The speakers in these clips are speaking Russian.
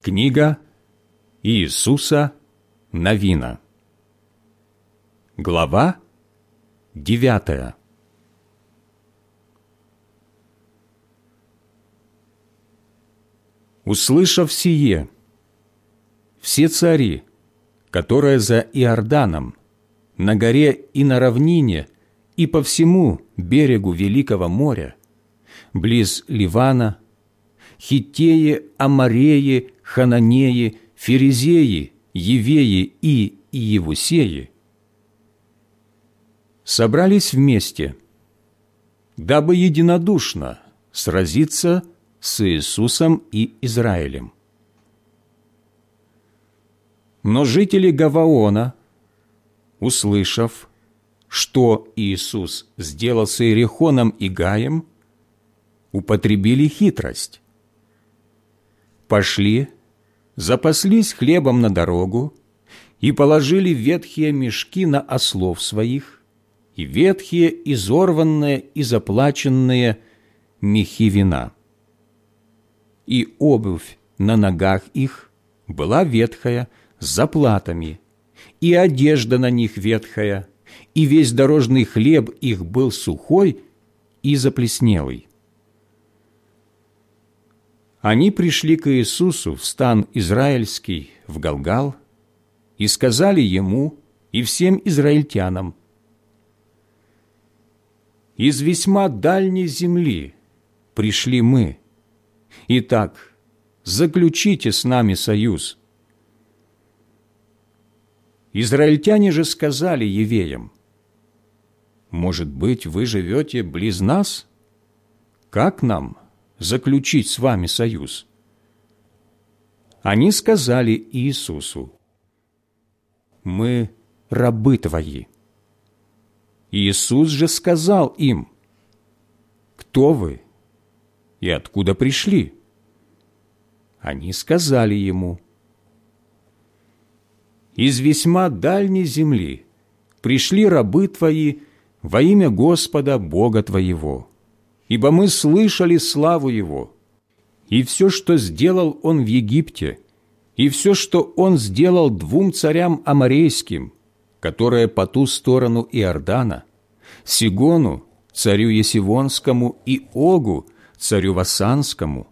Книга Иисуса Новина. Глава девятая. Услышав сие, все цари, которые за Иорданом, на горе и на равнине, и по всему берегу Великого моря, близ Ливана, Хитеи, Амареи, Хананеи, Ферезеи, Евеи и Иевусеи собрались вместе, дабы единодушно сразиться с Иисусом и Израилем. Но жители Гаваона, услышав, что Иисус сделал с Иерихоном и Гаем, употребили хитрость. Пошли запаслись хлебом на дорогу и положили ветхие мешки на ослов своих и ветхие, изорванные и заплаченные мехи вина. И обувь на ногах их была ветхая, с заплатами, и одежда на них ветхая, и весь дорожный хлеб их был сухой и заплеснелый они пришли к Иисусу в стан израильский, в Галгал, и сказали Ему и всем израильтянам, «Из весьма дальней земли пришли мы. Итак, заключите с нами союз». Израильтяне же сказали евеям, «Может быть, вы живете близ нас? Как нам заключить с вами союз? Они сказали Иисусу, «Мы рабы Твои». Иисус же сказал им, «Кто вы и откуда пришли?» Они сказали Ему, «Из весьма дальней земли пришли рабы Твои во имя Господа Бога Твоего» ибо мы слышали славу Его, и все, что сделал Он в Египте, и все, что Он сделал двум царям аморейским, которые по ту сторону Иордана, Сигону, царю Есивонскому, и Огу, царю Вассанскому,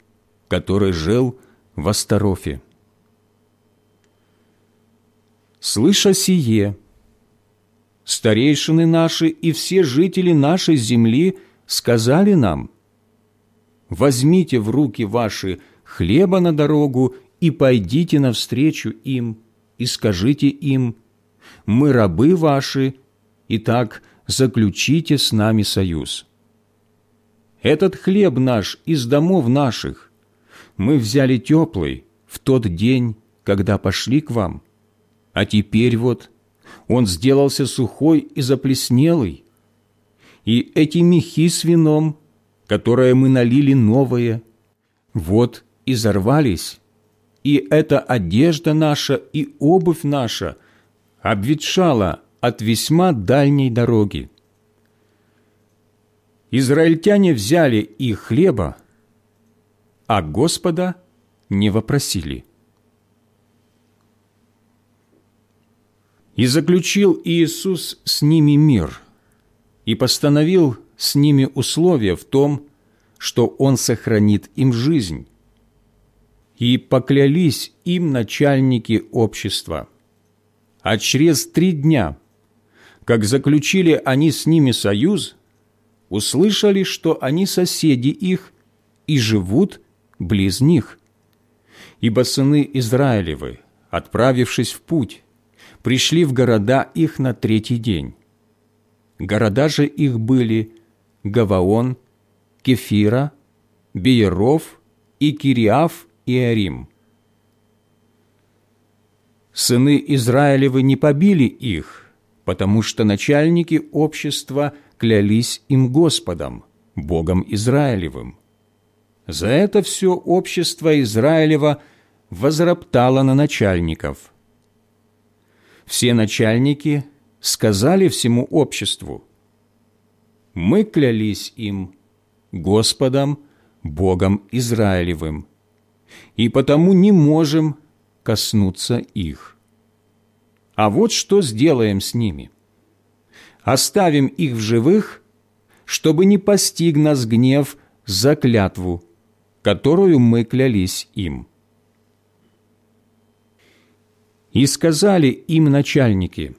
который жил в Астарофе. Слыша сие, старейшины наши и все жители нашей земли – сказали нам, «Возьмите в руки ваши хлеба на дорогу и пойдите навстречу им, и скажите им, «Мы рабы ваши, и так заключите с нами союз». Этот хлеб наш из домов наших мы взяли теплый в тот день, когда пошли к вам, а теперь вот он сделался сухой и заплеснелый, и эти мехи с вином, которые мы налили новые, вот изорвались, и эта одежда наша и обувь наша обветшала от весьма дальней дороги. Израильтяне взяли их хлеба, а Господа не вопросили. И заключил Иисус с ними мир – и постановил с ними условия в том, что Он сохранит им жизнь. И поклялись им начальники общества. А через три дня, как заключили они с ними союз, услышали, что они соседи их и живут близ них. Ибо сыны Израилевы, отправившись в путь, пришли в города их на третий день Города же их были Гаваон, Кефира, Биеров и Кириаф и Арим. Сыны Израилевы не побили их, потому что начальники общества клялись им Господом, Богом Израилевым. За это все общество Израилева возроптало на начальников. Все начальники – сказали всему обществу, «Мы клялись им Господом, Богом Израилевым». и потому не можем коснуться их. А вот что сделаем с ними. Оставим их в живых, чтобы не постиг нас гнев за клятву, которую мы клялись им. И сказали им начальники,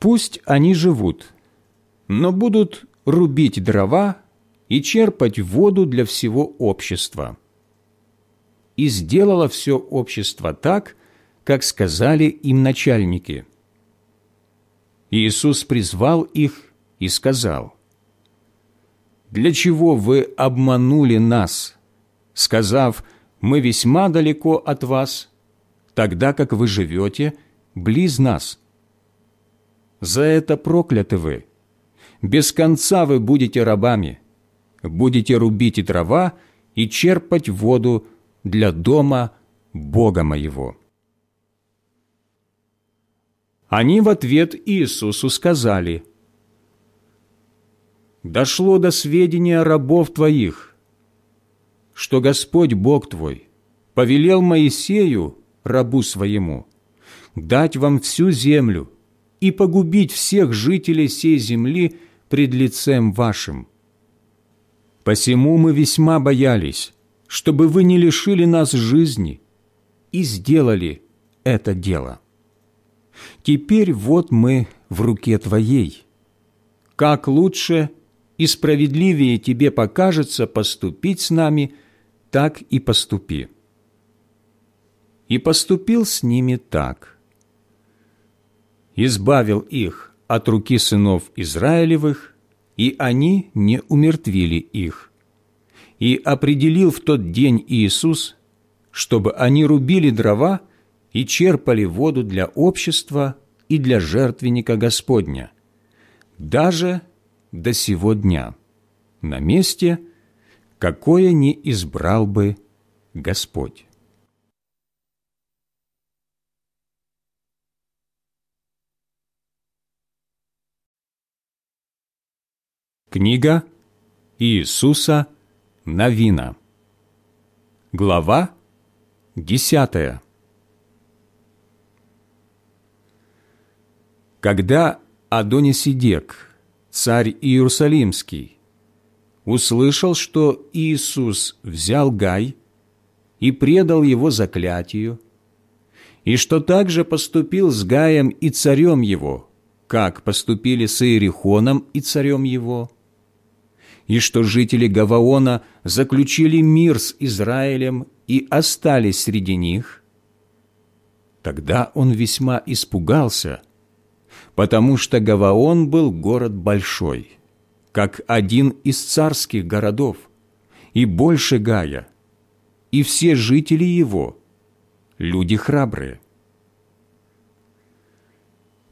«Пусть они живут, но будут рубить дрова и черпать воду для всего общества». И сделало все общество так, как сказали им начальники. Иисус призвал их и сказал, «Для чего вы обманули нас, сказав, мы весьма далеко от вас, тогда как вы живете близ нас? За это прокляты вы. Без конца вы будете рабами, будете рубить дрова и черпать воду для дома Бога моего». Они в ответ Иисусу сказали, «Дошло до сведения рабов Твоих, что Господь Бог Твой повелел Моисею, рабу своему, дать вам всю землю и погубить всех жителей сей земли пред лицем вашим. Посему мы весьма боялись, чтобы вы не лишили нас жизни, и сделали это дело. Теперь вот мы в руке Твоей. Как лучше и справедливее Тебе покажется поступить с нами, так и поступи». И поступил с ними так. Избавил их от руки сынов Израилевых, и они не умертвили их. И определил в тот день Иисус, чтобы они рубили дрова и черпали воду для общества и для жертвенника Господня, даже до сего дня, на месте, какое не избрал бы Господь. Книга Иисуса Новина. Глава десятая. Когда Адонисидек, царь Иерусалимский, услышал, что Иисус взял Гай и предал его заклятию, и что также поступил с Гаем и царем его, как поступили с Иерихоном и царем его, и что жители Гаваона заключили мир с Израилем и остались среди них, тогда он весьма испугался – потому что Гаваон был город большой, как один из царских городов, и больше Гая, и все жители его – люди храбрые.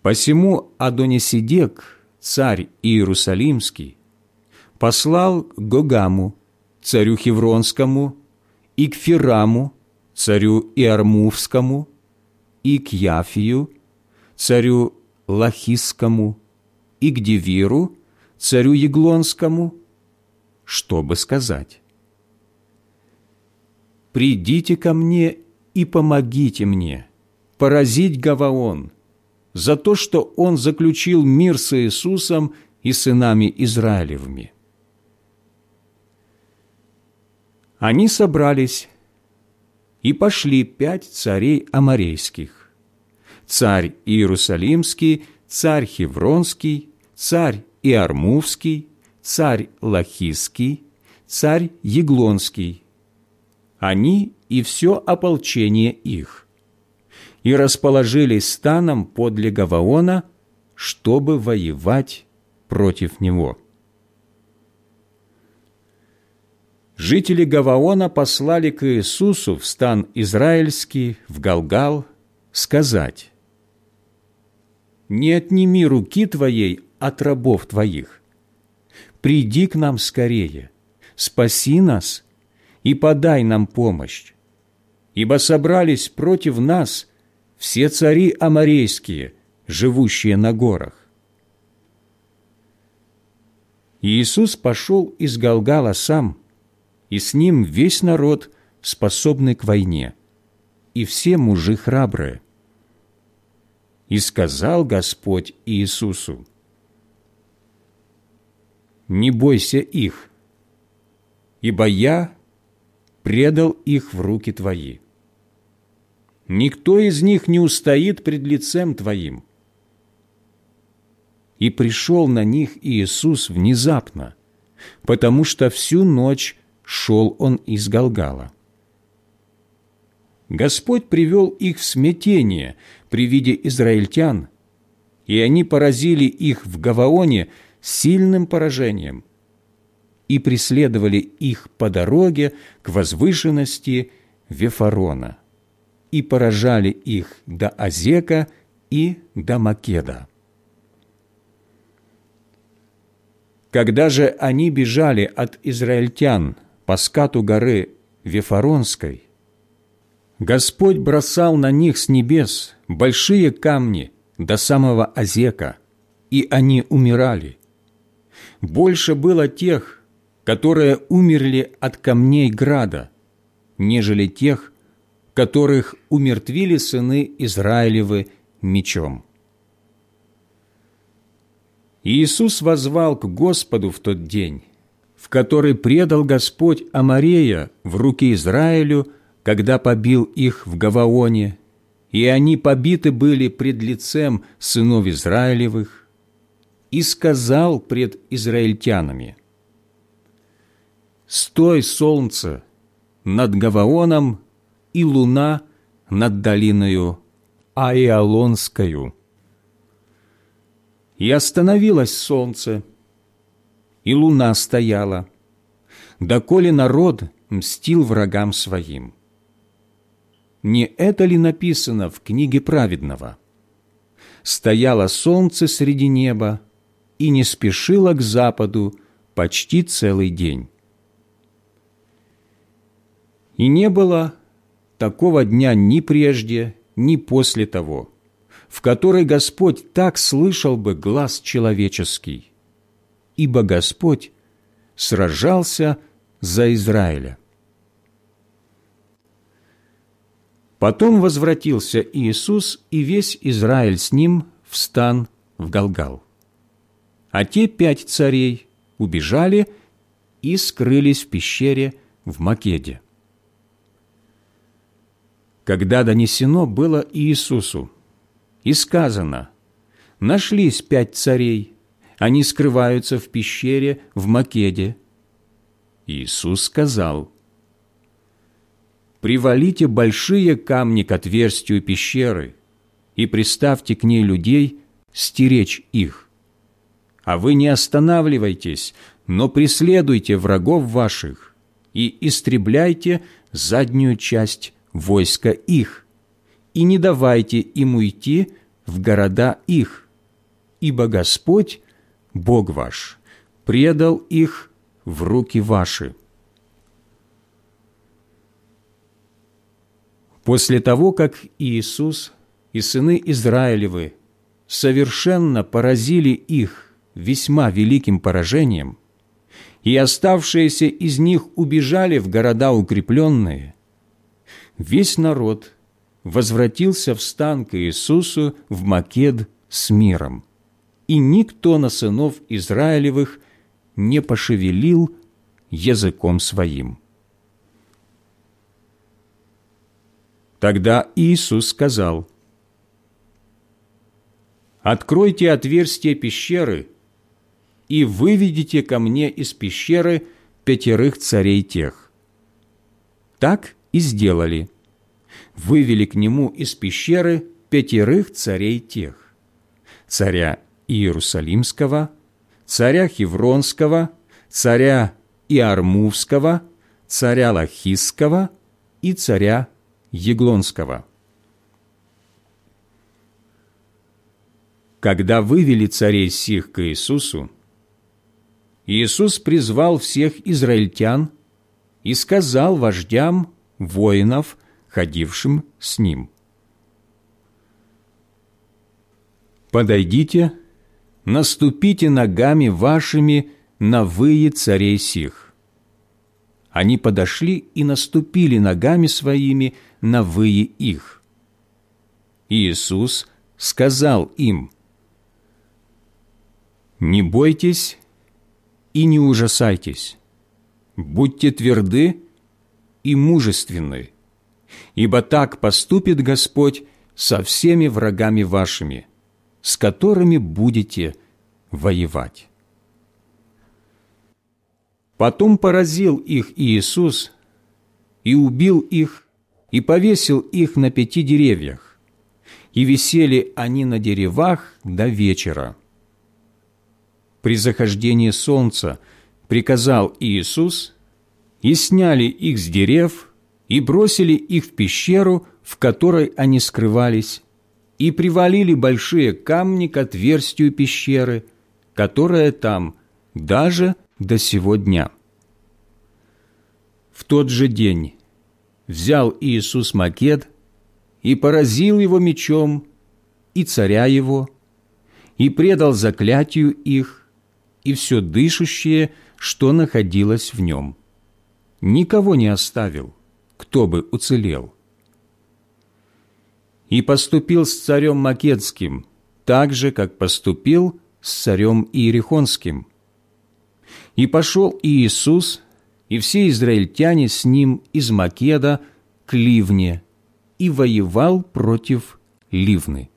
Посему Адонисидек, царь Иерусалимский, послал к Гогаму, царю Хевронскому, и к Фираму, царю Иармувскому, и к Яфию, царю Лахисскому и к Девиру, царю Еглонскому, чтобы сказать «Придите ко мне и помогите мне поразить Гаваон за то, что он заключил мир с Иисусом и сынами Израилевыми». Они собрались и пошли пять царей аморейских царь Иерусалимский, царь Хевронский, царь Иармувский, царь Лахиский, царь Еглонский. Они и все ополчение их. И расположились станом подле Гаваона, чтобы воевать против него. Жители Гаваона послали к Иисусу в стан израильский, в Галгал, сказать, не отними руки Твоей от рабов Твоих. Приди к нам скорее, спаси нас и подай нам помощь, ибо собрались против нас все цари аморейские, живущие на горах. Иисус пошел из Галгала сам, и с ним весь народ способны к войне, и все мужи храбрые. И сказал Господь Иисусу, «Не бойся их, ибо я предал их в руки Твои. Никто из них не устоит пред лицем Твоим». И пришел на них Иисус внезапно, потому что всю ночь шел Он из Галгала. Господь привел их в смятение при виде израильтян, и они поразили их в Гаваоне сильным поражением и преследовали их по дороге к возвышенности Вефарона и поражали их до Азека и до Македа. Когда же они бежали от израильтян по скату горы Вефаронской, Господь бросал на них с небес большие камни до самого Азека, и они умирали. Больше было тех, которые умерли от камней града, нежели тех, которых умертвили сыны Израилевы мечом. Иисус возвал к Господу в тот день, в который предал Господь Амарея в руки Израилю когда побил их в Гаваоне, и они побиты были пред лицем сынов Израилевых, и сказал пред израильтянами, «Стой, солнце, над Гаваоном и луна над долиною Аиалонскою». И остановилось солнце, и луна стояла, доколе народ мстил врагам своим не это ли написано в книге праведного? «Стояло солнце среди неба и не спешило к западу почти целый день». И не было такого дня ни прежде, ни после того, в который Господь так слышал бы глаз человеческий, ибо Господь сражался за Израиля. Потом возвратился Иисус и весь Израиль с ним в стан в Галгал. А те пять царей убежали и скрылись в пещере в Македе. Когда донесено было Иисусу, и сказано, нашлись пять царей, они скрываются в пещере в Македе. Иисус сказал, привалите большие камни к отверстию пещеры и приставьте к ней людей стеречь их. А вы не останавливайтесь, но преследуйте врагов ваших и истребляйте заднюю часть войска их, и не давайте им уйти в города их, ибо Господь, Бог ваш, предал их в руки ваши». После того, как Иисус и сыны Израилевы совершенно поразили их весьма великим поражением, и оставшиеся из них убежали в города укрепленные, весь народ возвратился в стан к Иисусу в Макед с миром, и никто на сынов Израилевых не пошевелил языком своим. Тогда Иисус сказал, «Откройте отверстие пещеры и выведите ко мне из пещеры пятерых царей тех». Так и сделали. Вывели к нему из пещеры пятерых царей тех. Царя Иерусалимского, царя Хевронского, царя Иармувского, царя Лахисского и царя Еглонского. Когда вывели царей сих к Иисусу, Иисус призвал всех израильтян и сказал вождям воинов, ходившим с ним, «Подойдите, наступите ногами вашими на выи царей сих, они подошли и наступили ногами своими на выи их. Иисус сказал им, «Не бойтесь и не ужасайтесь, будьте тверды и мужественны, ибо так поступит Господь со всеми врагами вашими, с которыми будете воевать». Потом поразил их Иисус и убил их, и повесил их на пяти деревьях, и висели они на деревах до вечера. При захождении солнца приказал Иисус, и сняли их с дерев, и бросили их в пещеру, в которой они скрывались, и привалили большие камни к отверстию пещеры, которая там даже до сего дня. В тот же день взял Иисус макет и поразил его мечом, и царя его, и предал заклятию их, и все дышащее, что находилось в нем. Никого не оставил, кто бы уцелел. И поступил с царем Македским так же, как поступил с царем Иерихонским – и пошел Иисус и все израильтяне с ним из Македа к Ливне и воевал против Ливны.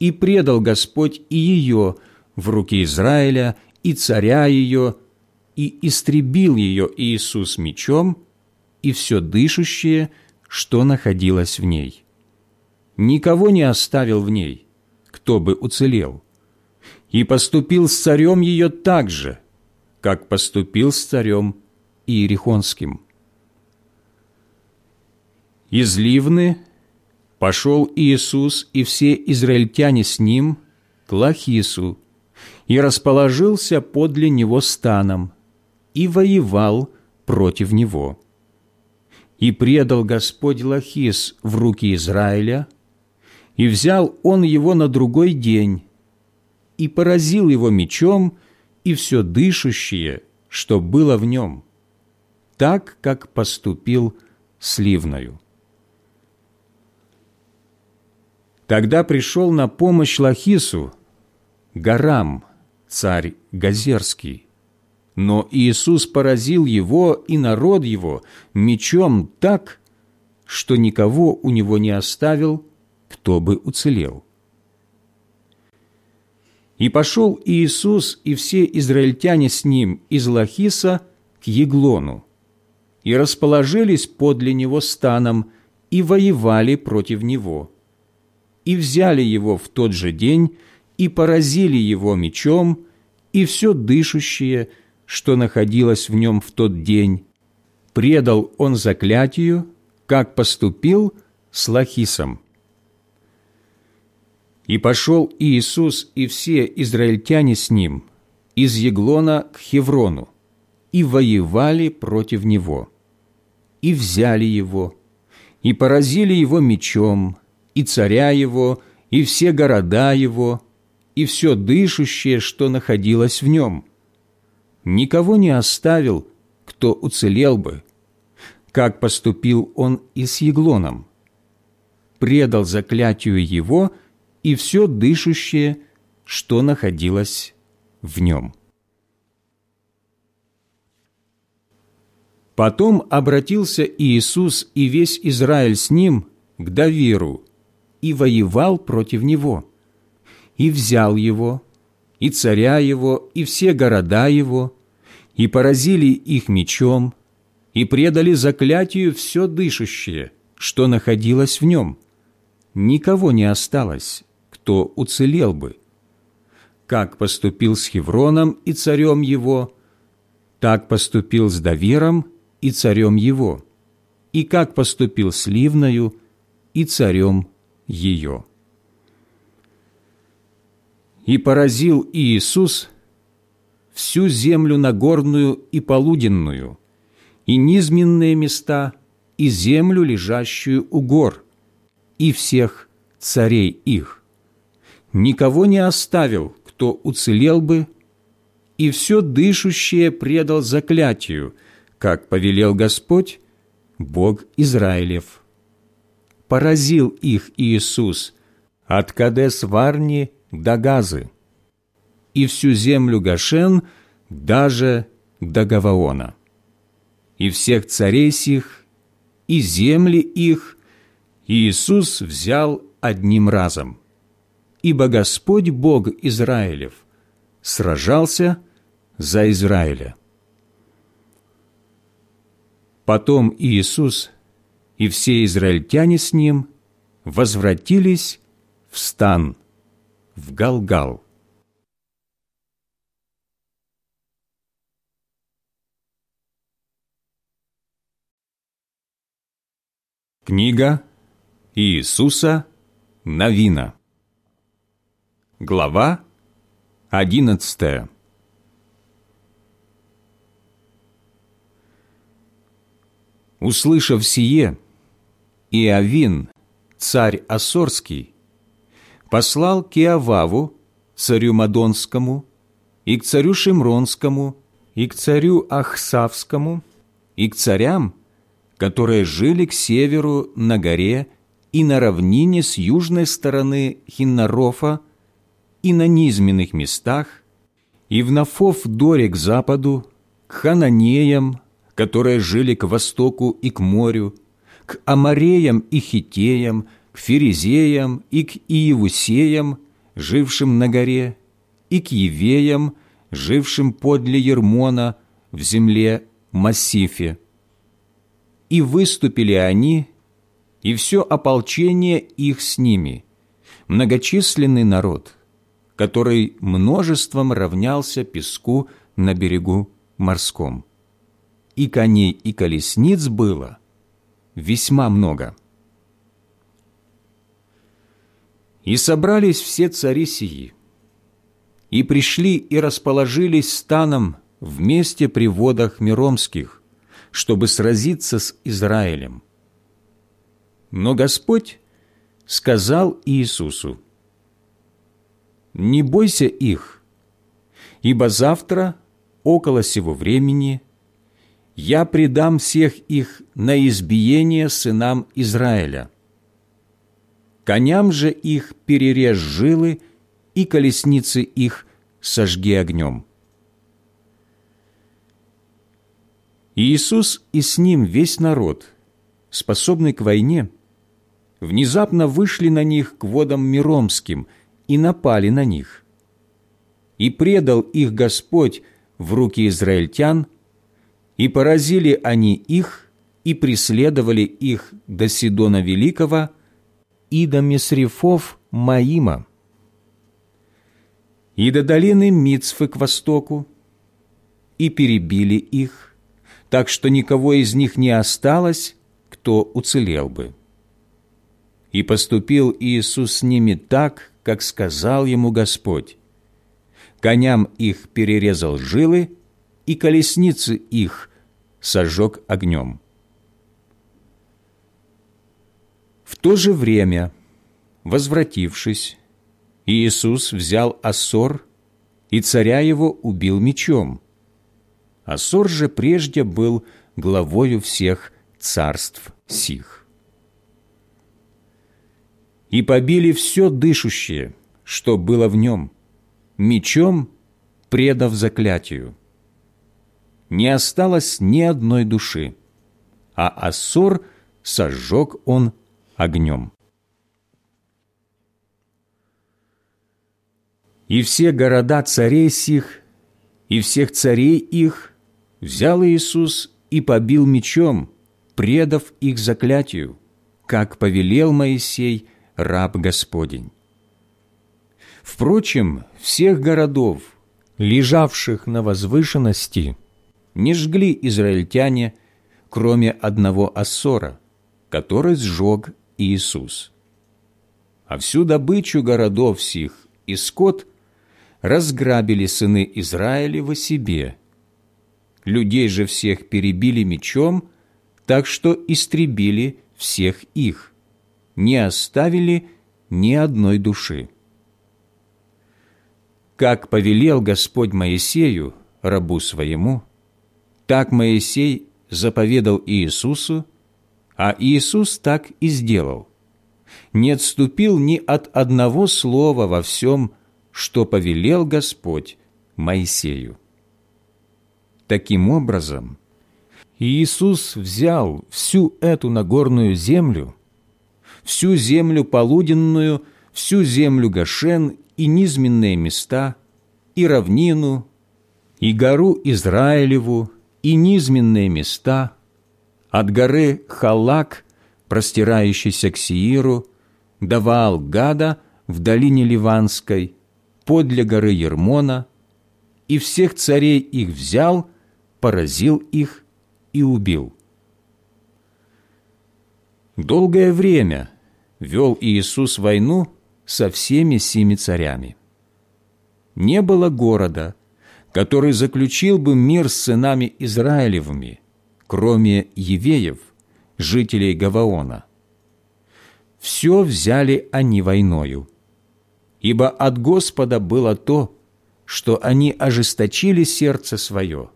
И предал Господь и ее в руки Израиля, и царя ее, и истребил ее Иисус мечом, и все дышащее, что находилось в ней. Никого не оставил в ней, кто бы уцелел. И поступил с царем ее так же – как поступил с царем Иерихонским. Из Ливны пошел Иисус и все израильтяне с ним к Лахису и расположился подле него станом и воевал против него. И предал Господь Лахис в руки Израиля, и взял он его на другой день, и поразил его мечом, и все дышащее, что было в нем, так, как поступил с Ливною. Тогда пришел на помощь Лахису Гарам, царь Газерский, но Иисус поразил его и народ его мечом так, что никого у него не оставил, кто бы уцелел. И пошел Иисус и все израильтяне с ним из Лахиса к Еглону, и расположились подле него станом, и воевали против него. И взяли его в тот же день, и поразили его мечом, и все дышащее, что находилось в нем в тот день, предал он заклятию, как поступил с Лахисом. И пошел Иисус и все израильтяне с ним из Еглона к Хеврону, и воевали против него, и взяли его, и поразили его мечом, и царя его, и все города его, и все дышащее, что находилось в нем. Никого не оставил, кто уцелел бы, как поступил он и с Еглоном. Предал заклятию его – и все дышащее, что находилось в нем. Потом обратился Иисус и весь Израиль с ним к Давиру и воевал против него, и взял его, и царя его, и все города его, и поразили их мечом, и предали заклятию все дышащее, что находилось в нем. Никого не осталось, кто уцелел бы. Как поступил с Хевроном и царем его, так поступил с Давиром и царем его, и как поступил с Ливною и царем ее. И поразил Иисус всю землю нагорную и полуденную, и низменные места, и землю, лежащую у гор, и всех царей их никого не оставил, кто уцелел бы, и все дышущее предал заклятию, как повелел Господь, Бог Израилев. Поразил их Иисус от Кадес-Варни до Газы и всю землю Гашен даже до Гаваона. И всех царей сих, и земли их Иисус взял одним разом, ибо Господь Бог Израилев сражался за Израиля. Потом Иисус и все израильтяне с Ним возвратились в стан, в Галгал. Книга Иисуса Новина Глава одиннадцатая. Услышав сие, Иовин, царь Осорский, послал к Иоваву, царю Мадонскому, и к царю Шимронскому, и к царю Ахсавскому, и к царям, которые жили к северу на горе и на равнине с южной стороны Хиннарофа, и на низменных местах, и в Нафов-доре к западу, к Хананеям, которые жили к востоку и к морю, к Амареям и Хитеям, к Ферезеям и к Иевусеям, жившим на горе, и к Евеям, жившим подле Ермона в земле Массифе. И выступили они, и все ополчение их с ними, многочисленный народ, который множеством равнялся песку на берегу морском и коней, и колесниц было весьма много. И собрались все цари сии, и пришли и расположились станом вместе при водах Миромских, чтобы сразиться с Израилем. Но Господь сказал Иисусу, «Не бойся их, ибо завтра, около сего времени, я предам всех их на избиение сынам Израиля. Коням же их перережь жилы, и колесницы их сожги огнем». Иисус и с ним весь народ, способный к войне, внезапно вышли на них к водам Миромским и напали на них. И предал их Господь в руки израильтян, и поразили они их, и преследовали их до Сидона Великого и до Месрифов Маима, и до долины Мицфы к востоку, и перебили их, так что никого из них не осталось, кто уцелел бы. И поступил Иисус с ними так, как сказал ему Господь. Коням их перерезал жилы, и колесницы их сожег огнем. В то же время, возвратившись, Иисус взял Ассор, и царя его убил мечом. Ассор же прежде был главою всех царств сих. И побили все дышущее, что было в нем, мечом предав заклятию не осталось ни одной души, а Ассор сожег он огнем. И все города царей сих, и всех царей их взял Иисус и побил мечом, предав их заклятию, как повелел Моисей, раб Господень. Впрочем, всех городов, лежавших на возвышенности, не жгли израильтяне, кроме одного Ассора, который сжег Иисус. А всю добычу городов сих и скот разграбили сыны Израилева себе. Людей же всех перебили мечом, так что истребили всех их, не оставили ни одной души. Как повелел Господь Моисею, рабу своему, так Моисей заповедал Иисусу, а Иисус так и сделал. Не отступил ни от одного слова во всем, что повелел Господь Моисею. Таким образом, Иисус взял всю эту Нагорную землю, всю землю полуденную, всю землю Гошен и низменные места, и равнину, и гору Израилеву, и низменные места, от горы Халак, простирающейся к Сииру, до Ваал-Гада в долине Ливанской, подле горы Ермона, и всех царей их взял, поразил их и убил. Долгое время вел Иисус войну со всеми семи царями. Не было города, который заключил бы мир с сынами Израилевыми, кроме евеев, жителей Гаваона. Все взяли они войною, ибо от Господа было то, что они ожесточили сердце свое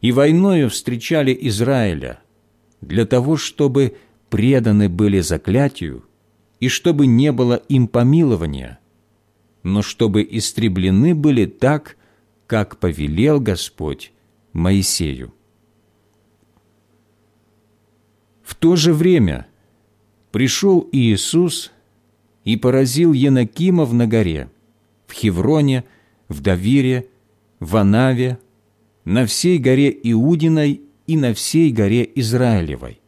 и войною встречали Израиля, для того, чтобы преданы были заклятию и чтобы не было им помилования, но чтобы истреблены были так, как повелел Господь Моисею. В то же время пришел Иисус и поразил Янакимов на горе, в Хевроне, в Давире, в Анаве, на всей горе Иудиной и на всей горе Израилевой.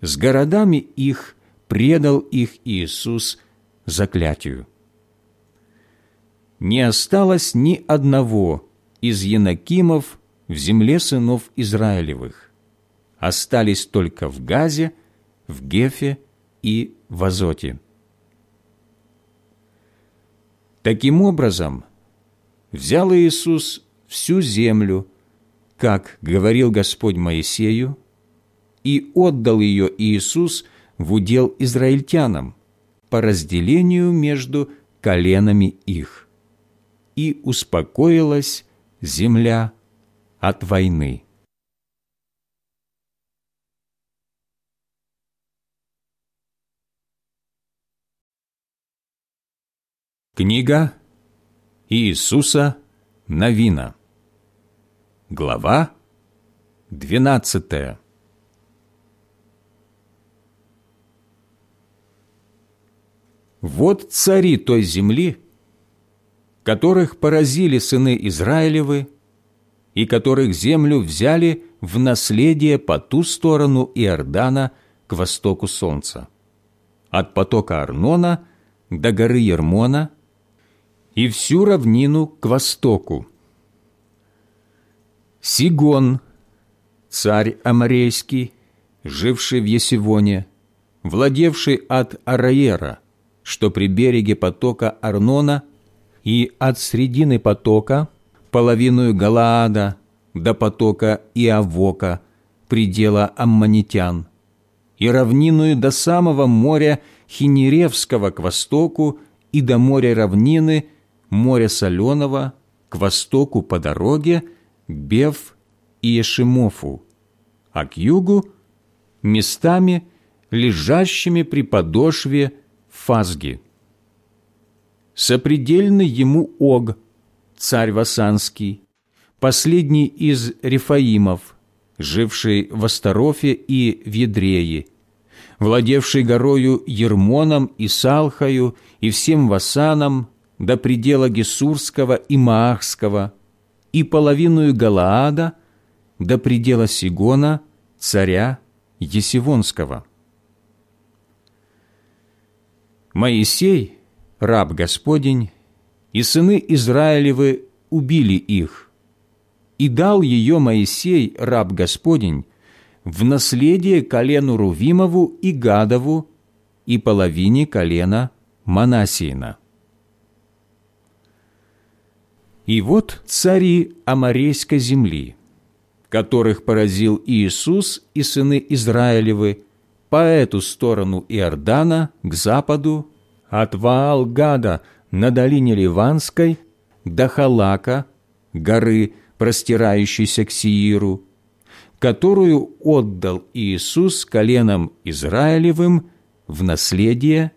С городами их предал их Иисус заклятию. Не осталось ни одного из Янакимов в земле сынов Израилевых. Остались только в Газе, в Гефе и в Азоте. Таким образом, взял Иисус всю землю, как говорил Господь Моисею, и отдал ее Иисус в удел израильтянам по разделению между коленами их. И успокоилась земля от войны. Книга Иисуса Новина Глава двенадцатая Вот цари той земли, которых поразили сыны Израилевы, и которых землю взяли в наследие по ту сторону Иордана к востоку солнца, от потока Арнона до горы Ермона и всю равнину к востоку. Сигон, царь Амарейский, живший в Есивоне, владевший от Араера – что при береге потока Арнона и от средины потока, половину Галаада до потока Иавока, предела аммонитян, и равнину до самого моря Хинеревского к востоку и до моря равнины, моря Соленого, к востоку по дороге Бев и Ешимофу, а к югу – местами, лежащими при подошве Фазги. Сопредельный ему Ог, царь Васанский, последний из Рефаимов, живший в Астарофе и в владевший горою Ермоном и Салхою и всем Васаном до предела Гесурского и Маахского, и половину Галаада до предела Сигона, царя Есивонского. Моисей, раб Господень, и сыны Израилевы убили их, и дал ее Моисей, раб Господень, в наследие колену Рувимову и Гадову и половине колена Манасиина. И вот цари Амарейской земли, которых поразил Иисус и сыны Израилевы, по эту сторону Иордана, к западу, от Ваал-Гада на долине Ливанской до Халака, горы, простирающейся к Сииру, которую отдал Иисус коленам Израилевым в наследие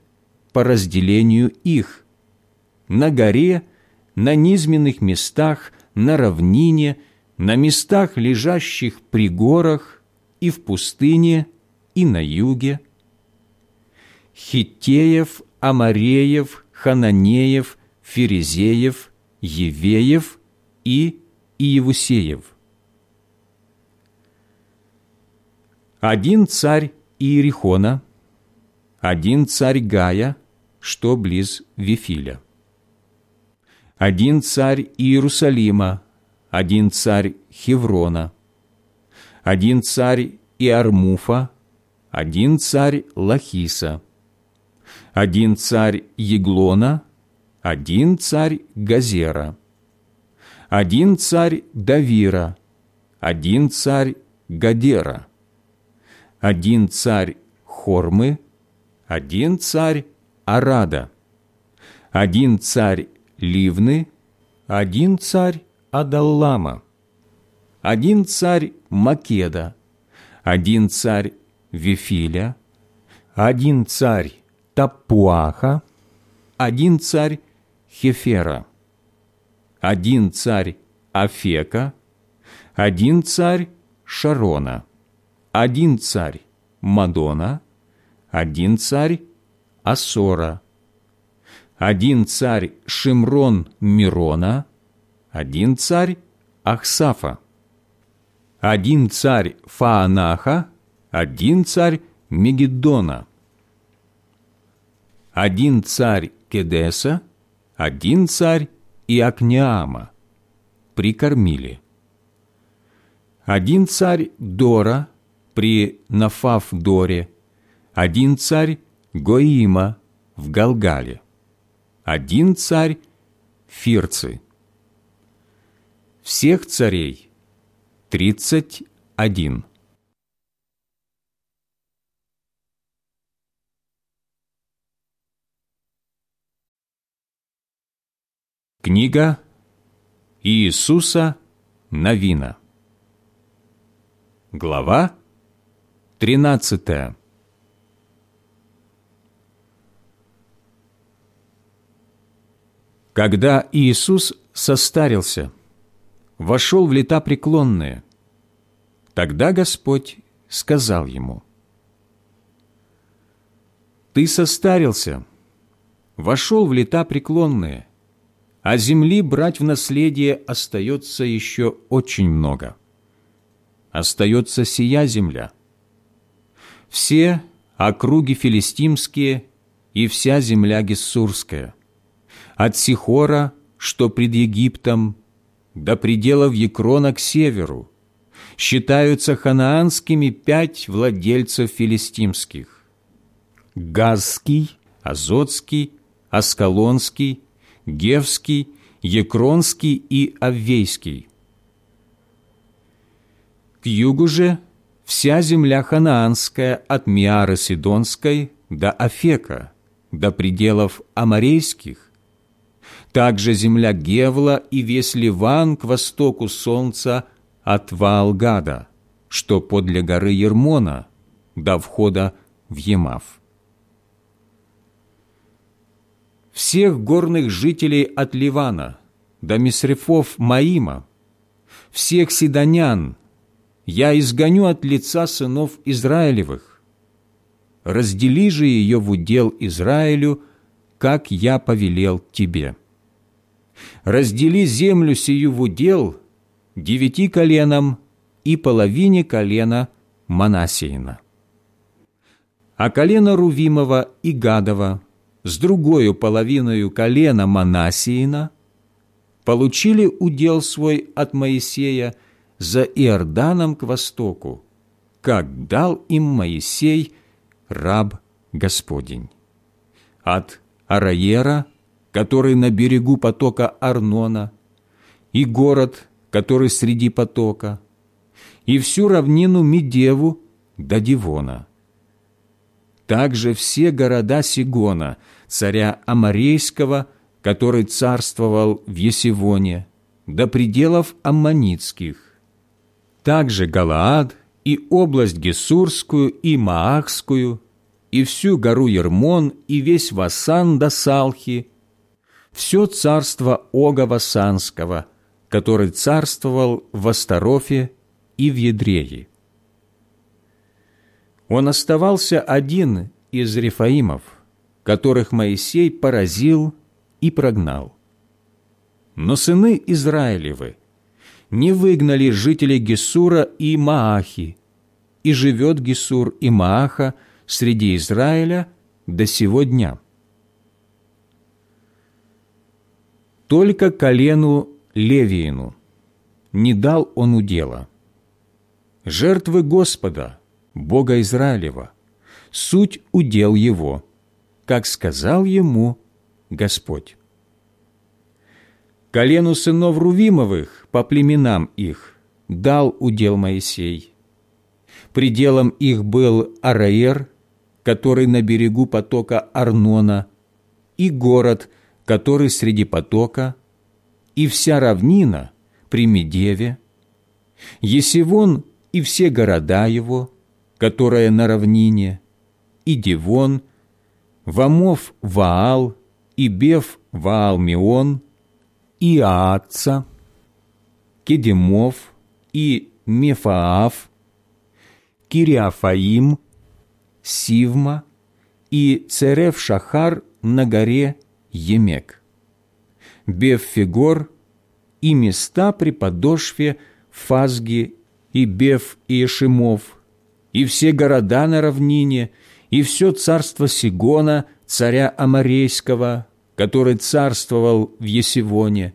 по разделению их на горе, на низменных местах, на равнине, на местах, лежащих при горах, и в пустыне, и на юге, Хиттеев, Амареев, Хананеев, Ферезеев, Евеев и Иевусеев. Один царь Иерихона, один царь Гая, что близ Вифиля. Один царь Иерусалима, один царь Хеврона, один царь Иармуфа, один царь Лахиса, один царь Еглона, один царь Газера, один царь Давира, один царь Гадера, один царь Хормы, один царь Арада, один царь Ливны, один царь Адаллама, один царь Македа, один царь Вифиля, один царь Тапуаха, один царь Хефера, один царь Афека, один царь Шарона, один царь Мадона, один царь Асора, один царь Шимрон Мирона, один царь Ахсафа, один царь Фаанаха, один царь Мегиддона, один царь Кедеса, один царь Иокнеама прикормили. Один царь Дора при Нафав-Доре, один царь Гоима в Галгале один царь Фирцы. Всех царей тридцать один. Книга Иисуса Новина. Глава тринадцатая. Когда Иисус состарился, вошел в лета преклонные, тогда Господь сказал ему, «Ты состарился, вошел в лета преклонные, а земли брать в наследие остается еще очень много. Остается сия земля. Все округи филистимские и вся земля Гессурская – от Сихора, что пред Египтом, до пределов Екрона к северу, считаются ханаанскими пять владельцев филистимских. Газский, Азотский, Аскалонский, Гевский, Екронский и Аввейский. К югу же вся земля ханаанская от Миары Сидонской до Афека, до пределов Амарейских, также земля Гевла и весь Ливан к востоку солнца от Ваалгада, что подле горы Ермона, до входа в Емав. Всех горных жителей от Ливана до Мисрефов Маима, всех сидонян я изгоню от лица сынов Израилевых. Раздели же ее в удел Израилю, как я повелел тебе» раздели землю сию в удел девяти коленам и половине колена Манасиина. А колено Рувимова и Гадова с другою половиною колена Манасиина получили удел свой от Моисея за Иорданом к востоку, как дал им Моисей, раб Господень. От Араера который на берегу потока Арнона, и город, который среди потока, и всю равнину Медеву до Дивона. Также все города Сигона, царя Амарейского, который царствовал в Есивоне, до пределов Аммонитских. Также Галаад и область Гесурскую, и Маахскую, и всю гору Ермон, и весь Васан до Салхи, все царство Ога Васанского, который царствовал в Астарофе и в Едрее. Он оставался один из Рефаимов, которых Моисей поразил и прогнал. Но сыны Израилевы не выгнали жителей Гесура и Маахи, и живет Гесур и Мааха среди Израиля до сего дня. Только колену Левиину не дал он удела. Жертвы Господа, Бога Израилева, суть удел его, как сказал ему Господь. Колену сынов Рувимовых по племенам их дал удел Моисей. Пределом их был Араер, который на берегу потока Арнона, и город, который среди потока, и вся равнина при Медеве, Есивон и все города его, которые на равнине, и Дивон, Вамов Ваал, и Бев Ваал-Мион, Иаатца, Кедемов и Мефаав, Кириафаим, Сивма и Церев-Шахар на горе Емек, Беф-Фигор и места при подошве Фазги и Беф и Эшимов, и все города на равнине, и все царство Сигона, царя Амарейского, который царствовал в Есивоне,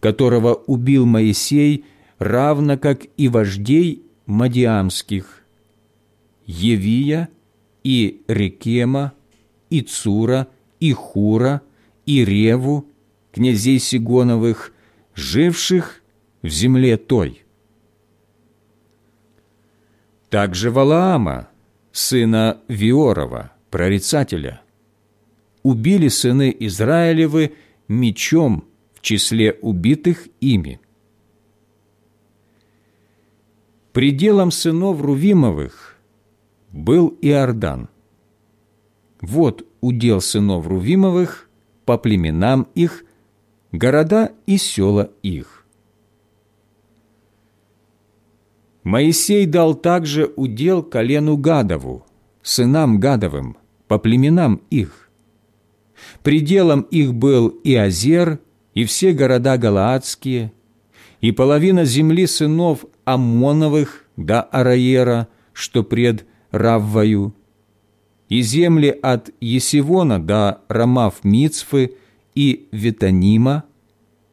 которого убил Моисей, равно как и вождей Мадиамских, Евия и Рекема, и Цура, и Хура, и Реву, князей Сигоновых, живших в земле той. Также Валаама, сына Виорова, прорицателя – убили сыны Израилевы мечом в числе убитых ими. Пределом сынов Рувимовых был Иордан. Вот удел сынов Рувимовых по племенам их, города и села их. Моисей дал также удел колену Гадову, сынам Гадовым, по племенам их. Пределом их был и Азер, и все города Галаадские, и половина земли сынов Аммоновых до Араера, что пред Раввою, и земли от Есивона до Рамав-Мицфы и Ветанима,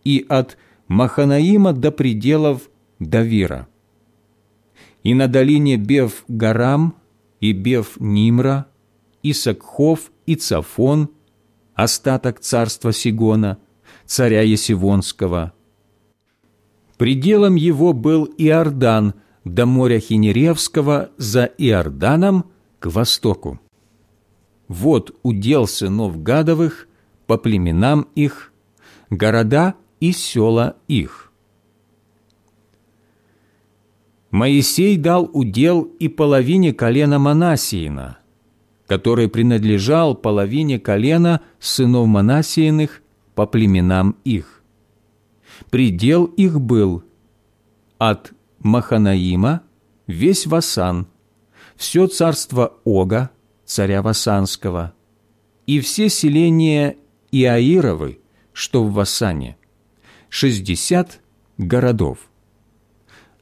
и от Маханаима до пределов Давира, и на долине Бев-Гарам, и Бев-Нимра, и Сакхов, и Цафон, остаток царства Сигона, царя Есивонского. Пределом его был Иордан до моря Хинеревского за Иорданом к востоку. Вот удел сынов Гадовых по племенам их, города и села их. Моисей дал удел и половине колена Манасиина – который принадлежал половине колена сынов Манасииных по племенам их. Предел их был от Маханаима весь Васан, все царство Ога, царя Васанского, и все селения Иаировы, что в Васане, шестьдесят городов.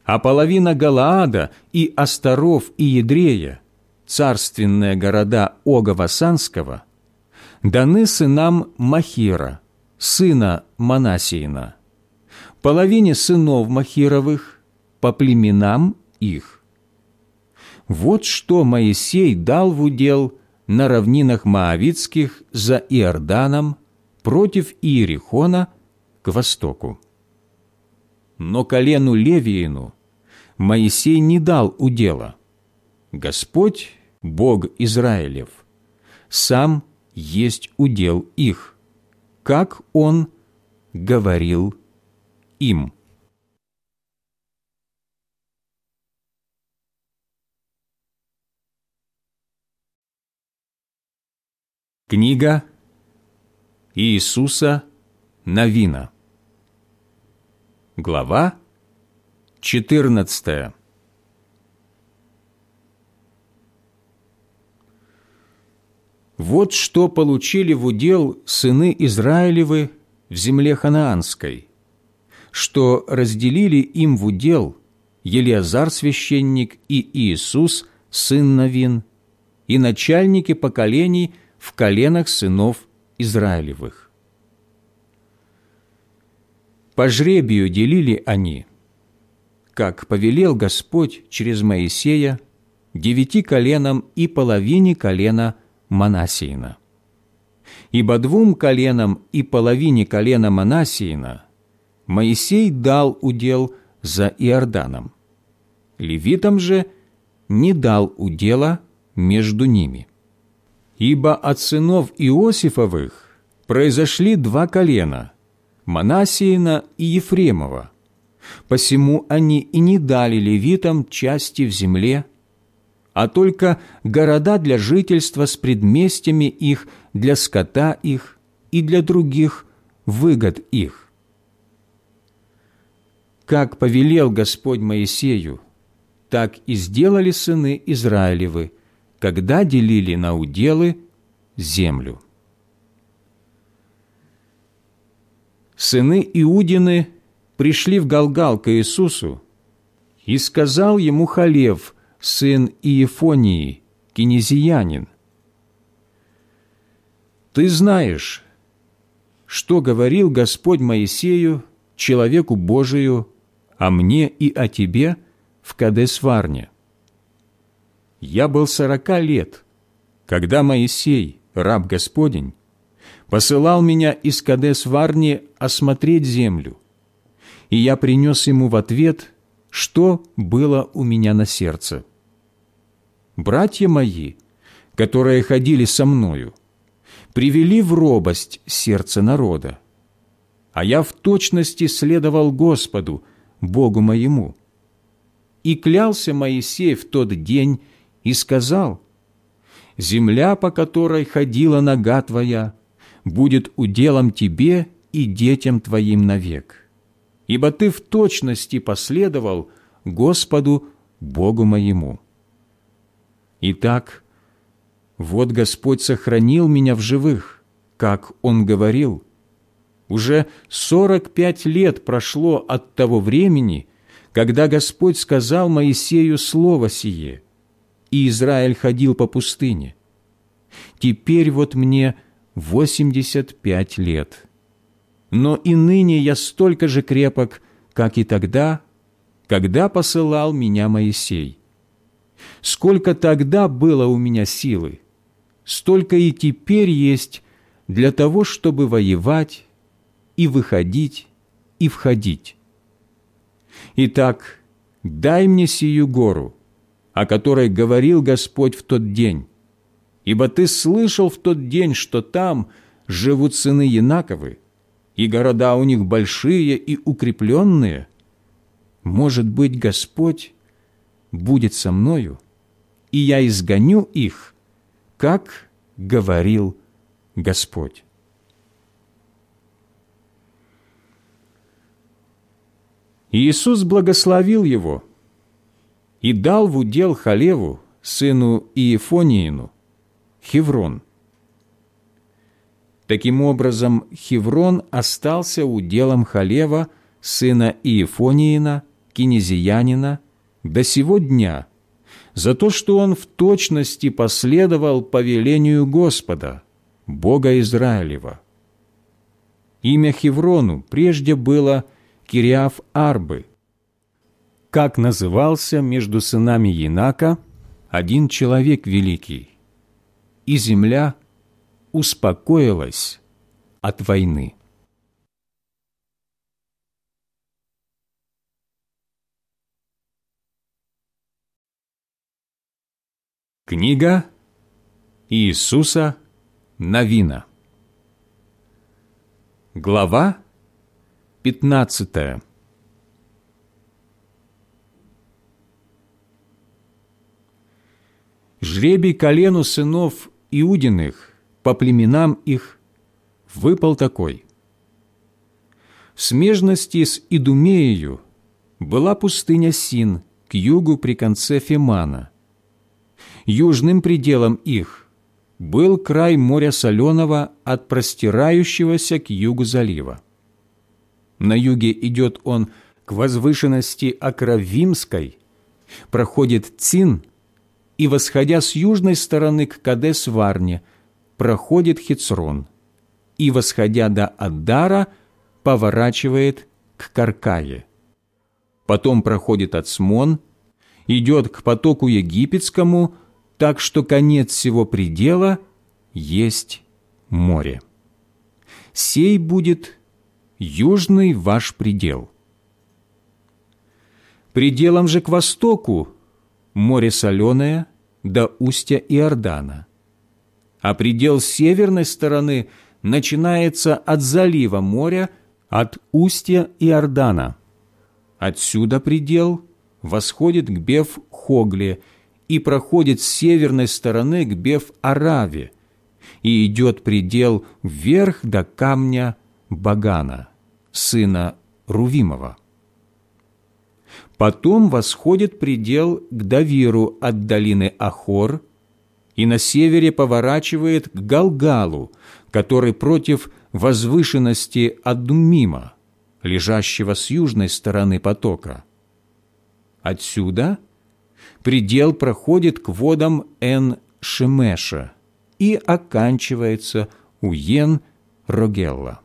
А половина Галаада и Астаров и Едрея царственные города Ога Васанского даны сынам Махира, сына Манасиина, половине сынов Махировых, по племенам их. Вот что Моисей дал в удел на равнинах Моавицких за Иорданом против Иерихона к востоку но колену Левиину Моисей не дал удела. Господь, Бог Израилев, сам есть удел их, как Он говорил им. Книга Иисуса Новина Глава 14 Вот что получили в удел сыны Израилевы в земле ханаанской, что разделили им в удел Елиазар священник и Иисус, сын Новин, и начальники поколений в коленах сынов Израилевых. По жребию делили они, как повелел Господь через Моисея, девяти коленам и половине колена Манасиина. Ибо двум коленам и половине колена Манасиина Моисей дал удел за Иорданом. Левитам же не дал удела между ними. Ибо от сынов Иосифовых произошли два колена – Манасиина и Ефремова. Посему они и не дали левитам части в земле, а только города для жительства с предместьями их, для скота их и для других выгод их. Как повелел Господь Моисею, так и сделали сыны Израилевы, когда делили на уделы землю. Сыны Иудины пришли в Галгал к Иисусу, и сказал ему Халев, сын Иефонии, кинезиянин, «Ты знаешь, что говорил Господь Моисею, человеку Божию, о мне и о тебе в Кадесварне. Я был сорока лет, когда Моисей, раб Господень, посылал меня из Кадесварни осмотреть землю, и я принес ему в ответ, что было у меня на сердце. Братья мои, которые ходили со мною, привели в робость сердце народа, а я в точности следовал Господу, Богу моему. И клялся Моисей в тот день и сказал, «Земля, по которой ходила нога твоя, будет уделом тебе и детям твоим навек, ибо ты в точности последовал Господу Богу моему». Итак, вот Господь сохранил меня в живых, как Он говорил – уже сорок пять лет прошло от того времени, когда Господь сказал Моисею слово сие, и Израиль ходил по пустыне. Теперь вот мне восемьдесят пять лет. Но и ныне я столько же крепок, как и тогда, когда посылал меня Моисей. Сколько тогда было у меня силы, столько и теперь есть для того, чтобы воевать и выходить, и входить. Итак, дай мне сию гору, о которой говорил Господь в тот день, ибо ты слышал в тот день, что там живут сыны Янаковы, и города у них большие и укрепленные. Может быть, Господь будет со мною, и я изгоню их, как говорил Господь. Иисус благословил его и дал в удел Халеву, сыну Иефониину, Хеврон. Таким образом, Хеврон остался уделом Халева, сына Иефониина, кинезиянина, до сего дня, за то, что он в точности последовал повелению Господа, Бога Израилева. Имя Хеврону прежде было Кириаф Арбы, как назывался между сынами Янака один человек великий, и земля успокоилась от войны. Книга Иисуса Новина Глава 15. Жребий колену сынов Иудиных по племенам их выпал такой. В смежности с Идумеею была пустыня Син к югу при конце Фемана. Южным пределом их был край моря Соленого от простирающегося к югу залива. На юге идет он к возвышенности Акравимской, проходит Цин и, восходя с южной стороны к Кадес-Варне, проходит Хицрон и, восходя до Аддара, поворачивает к Каркае. Потом проходит Ацмон, идет к потоку египетскому, так что конец всего предела есть море. Сей будет южный ваш предел. Пределом же к востоку море соленое до устья Иордана, а предел северной стороны начинается от залива моря, от устья Иордана. Отсюда предел восходит к Бев-Хогле и проходит с северной стороны к Бев-Араве, и идет предел вверх до камня Багана, сына Рувимова. Потом восходит предел к Давиру от долины Ахор и на севере поворачивает к Галгалу, который против возвышенности Адумима, лежащего с южной стороны потока. Отсюда предел проходит к водам Эн-Шемеша и оканчивается у Йен-Рогелла.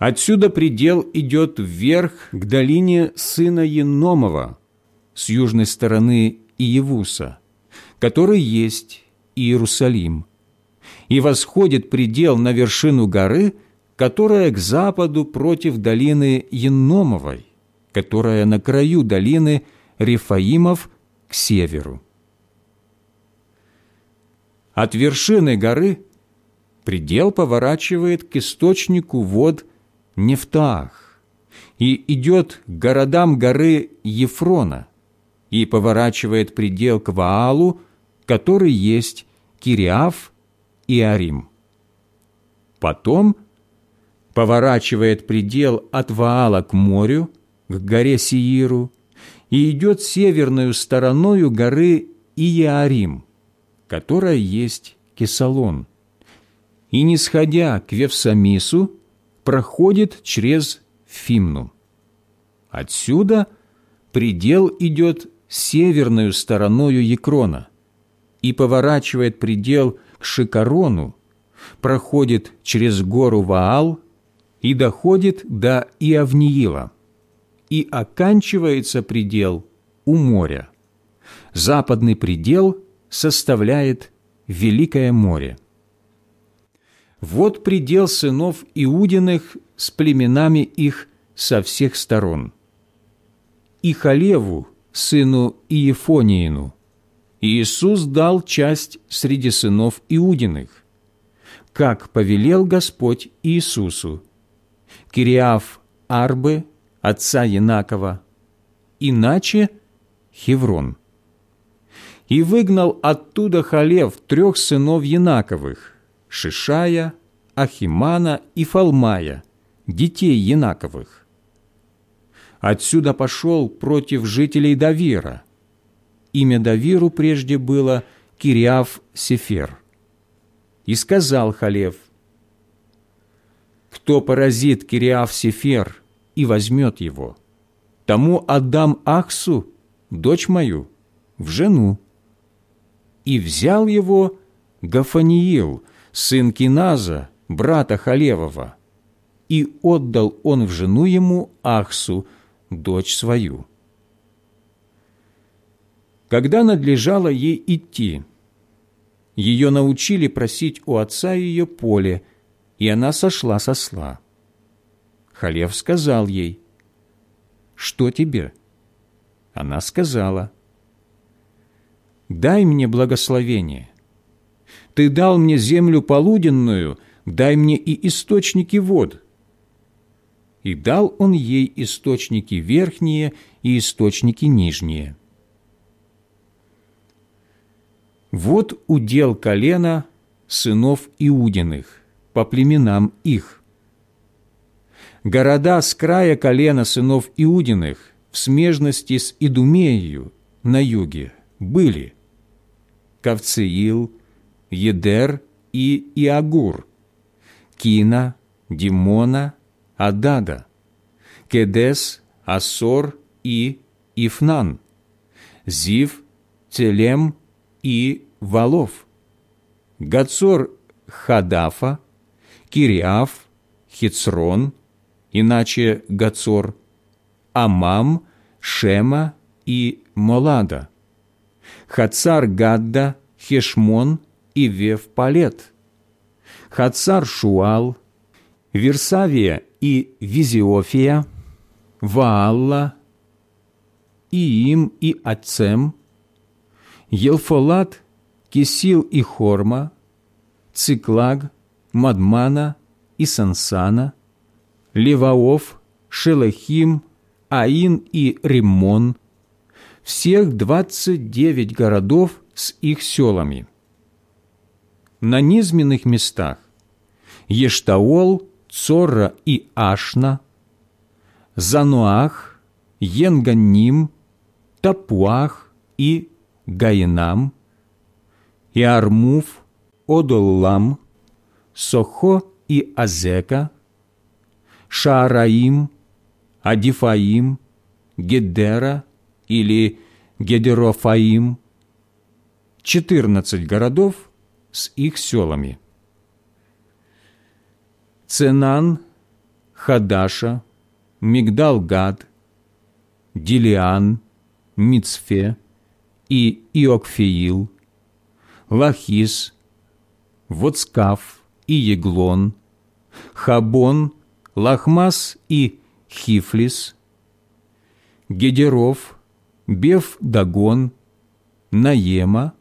Отсюда предел идет вверх к долине сына Еномова с южной стороны Иевуса, который есть Иерусалим, и восходит предел на вершину горы, которая к западу против долины Еномовой, которая на краю долины Рефаимов к северу. От вершины горы предел поворачивает к источнику вод Нефтах и идет к городам горы Ефрона и поворачивает предел к Ваалу, который есть Кириаф и Арим. Потом поворачивает предел от Ваала к морю, к горе Сииру, и идет северную стороною горы Иеарим, которая есть Кесалон, и, не сходя к Вевсамису, проходит через Фимну. Отсюда предел идет северную стороною Екрона и поворачивает предел к Шикарону, проходит через гору Ваал и доходит до Иавниила, и оканчивается предел у моря. Западный предел составляет Великое море. Вот предел сынов Иудиных с племенами их со всех сторон. И Халеву, сыну Иефониину, Иисус дал часть среди сынов Иудиных, как повелел Господь Иисусу, Кириаф Арбы, отца Янакова, иначе Хеврон. И выгнал оттуда Халев трех сынов Янаковых, Шишая, Ахимана и Фалмая, детей Янаковых. Отсюда пошел против жителей Давира. Имя Давиру прежде было Кириаф Сефер. И сказал Халев, «Кто поразит Кириаф Сефер и возьмет его, тому отдам Ахсу, дочь мою, в жену». И взял его Гафаниил, сын Киназа, брата Халевова, и отдал он в жену ему Ахсу, дочь свою. Когда надлежало ей идти, ее научили просить у отца ее поле, и она сошла со сла. Халев сказал ей, «Что тебе?» Она сказала, «Дай мне благословение, ты дал мне землю полуденную, дай мне и источники вод». И дал он ей источники верхние и источники нижние. Вот удел колена сынов Иудиных по племенам их. Города с края колена сынов Иудиных в смежности с Идумею на юге были Кавциил, Едер и Иагур, Кина, Димона, Адада, Кедес, Асор и Ифнан, Зив, Телем и Валов, Гацор Хадафа, Кириаф, Хицрон, иначе Гацор, Амам, Шема и Молада, Хацар Гадда, Хешмон и Вев-Палет, Хацар Шуал, Версавия и Визиофия, Ваалла, Иим и Ацем, Елфолат, Кисил и Хорма, Циклаг, Мадмана и Сансана, Леваов, Шелахим, Аин и Риммон, всех двадцать девять городов с их селами. На низменных местах. Ештаол, Цорра и Ашна, Зануах, Енганним, Тапуах и Гаинам, Иармуф, Одоллам, Сохо и Азека, Шаараим, Адифаим, Гедера или Гедерофаим, четырнадцать городов с их селами. Ценан, Хадаша, Мигдалгад, Дилиан, Мицфе и Иокфеил, Лахис, Воцкав и Еглон, Хабон, Лахмас и Хифлис, Гедеров, Бев-Дагон, Наема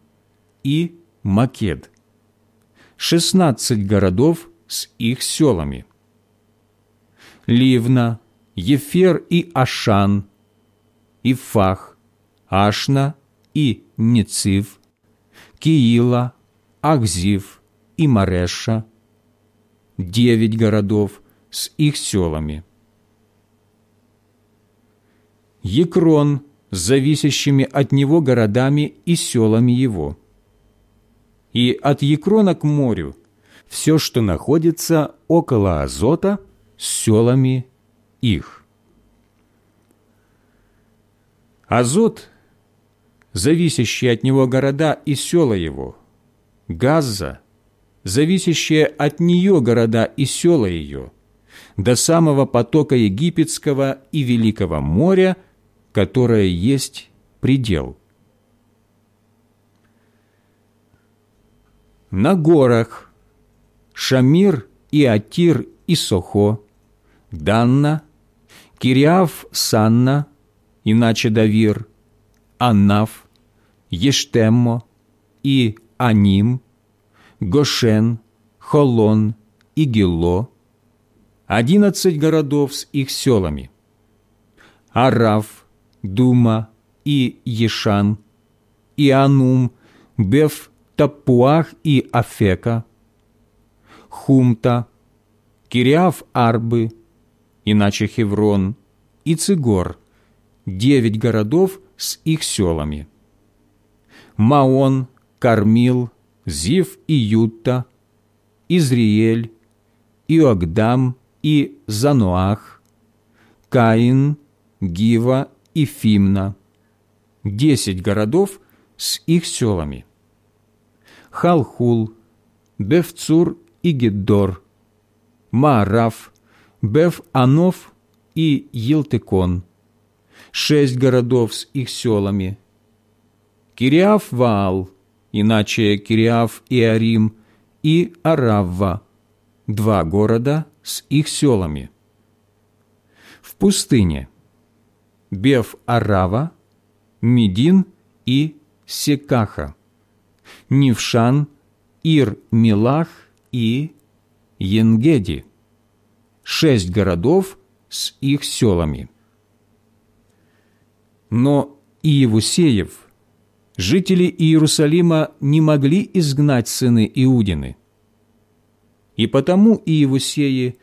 и Макед. Шестнадцать городов с их селами. Ливна, Ефер и Ашан, Ифах, Ашна и Нецив, Киила, Ахзив и Мареша, девять городов с их селами. Екрон зависящими от него городами и селами его. И от Екрона к морю все, что находится около Азота, с селами их. Азот, зависящие от него города и села его, Газа, зависящие от нее города и села ее, до самого потока Египетского и Великого моря, которое есть предел. На горах. Шамир и Атир и Сохо, Данна, Кириав Санна, иначе Давир, Аннав, Ештеммо. И Аним, Гошен, Холон. И Гилло, одиннадцать городов с их селами, Арав, Дума и Ешан, и Анум, Беф, Тапуах и Афека, Хумта, Кириав Арбы, иначе Хеврон, и Цигор, девять городов с их селами. Маон, Кармил, Зив и Ютта, Изриель, Иогдам и Зануах, Каин, Гива и Фимна, десять городов с их селами. Халхул, Бевцур и Геддор, Маараф, Бев-Анов и Елтекон, шесть городов с их селами. Кириаф-Ваал, иначе Кириаф-Иарим, и Аравва, два города с их селами. В пустыне Бев-Арава, Медин и Секаха, Нившан, Ир-Милах и Енгеди, шесть городов с их селами. Но Иевусеев, жители Иерусалима не могли изгнать сыны Иудины. И потому Иевусеи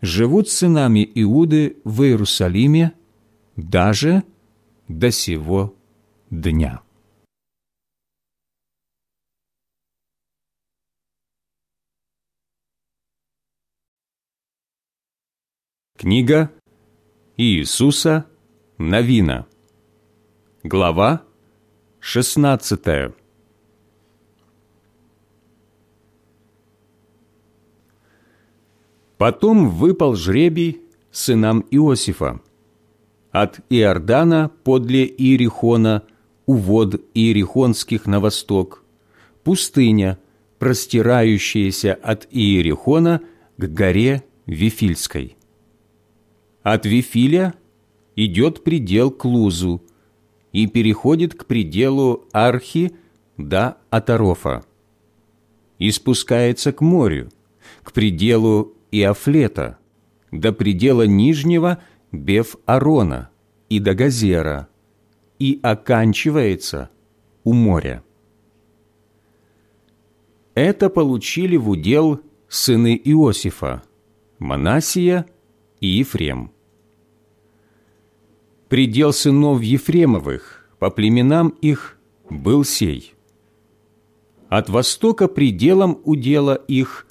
живут сынами Иуды в Иерусалиме даже до сего дня. Книга Иисуса Новина Глава 16 Потом выпал жребий сынам Иосифа. От Иордана подле Иерихона увод Иерихонских на восток, пустыня, простирающаяся от Иерихона к горе Вифильской. От Вифиля идет предел к Лузу и переходит к пределу Архи до Атарофа и спускается к морю, к пределу Иофлета, до предела нижнего Беф-Арона и до Газера, и оканчивается у моря. Это получили в удел сыны Иосифа, Манасия и Ефрем. Предел сынов Ефремовых по племенам их был сей. От востока пределом удела их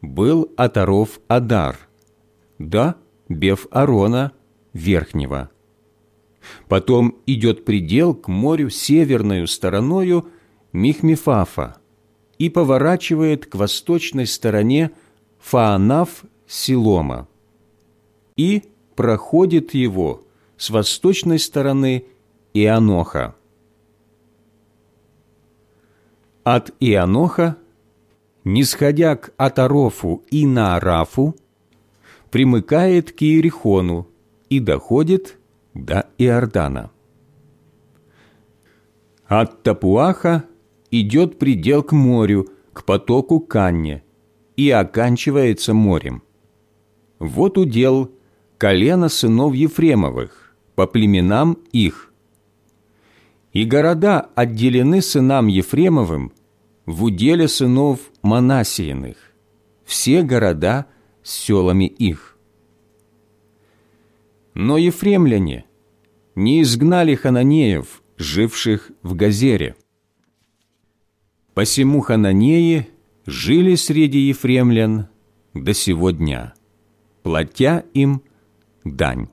был Атаров Адар, да Беф Арона Верхнего. Потом идет предел к морю северную стороною Михмифафа и поворачивает к восточной стороне Фаанаф Силома и проходит его с восточной стороны Ионоха. От Ионоха, нисходя к Атарофу и Наарафу, примыкает к Иерихону и доходит до Иордана. От Тапуаха идет предел к морю, к потоку Канне, и оканчивается морем. Вот удел колено сынов Ефремовых, по племенам их. И города отделены сынам Ефремовым в уделе сынов Манасииных, все города с селами их. Но ефремляне не изгнали хананеев, живших в Газере. Посему хананеи жили среди ефремлян до сего дня, платя им дань.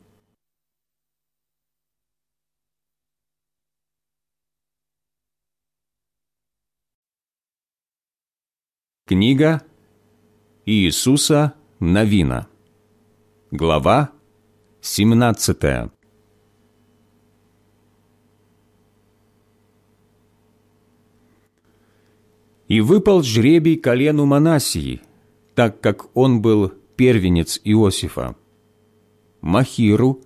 Книга Иисуса Новина Глава 17 И выпал жребий колену Манасии, так как он был первенец Иосифа. Махиру,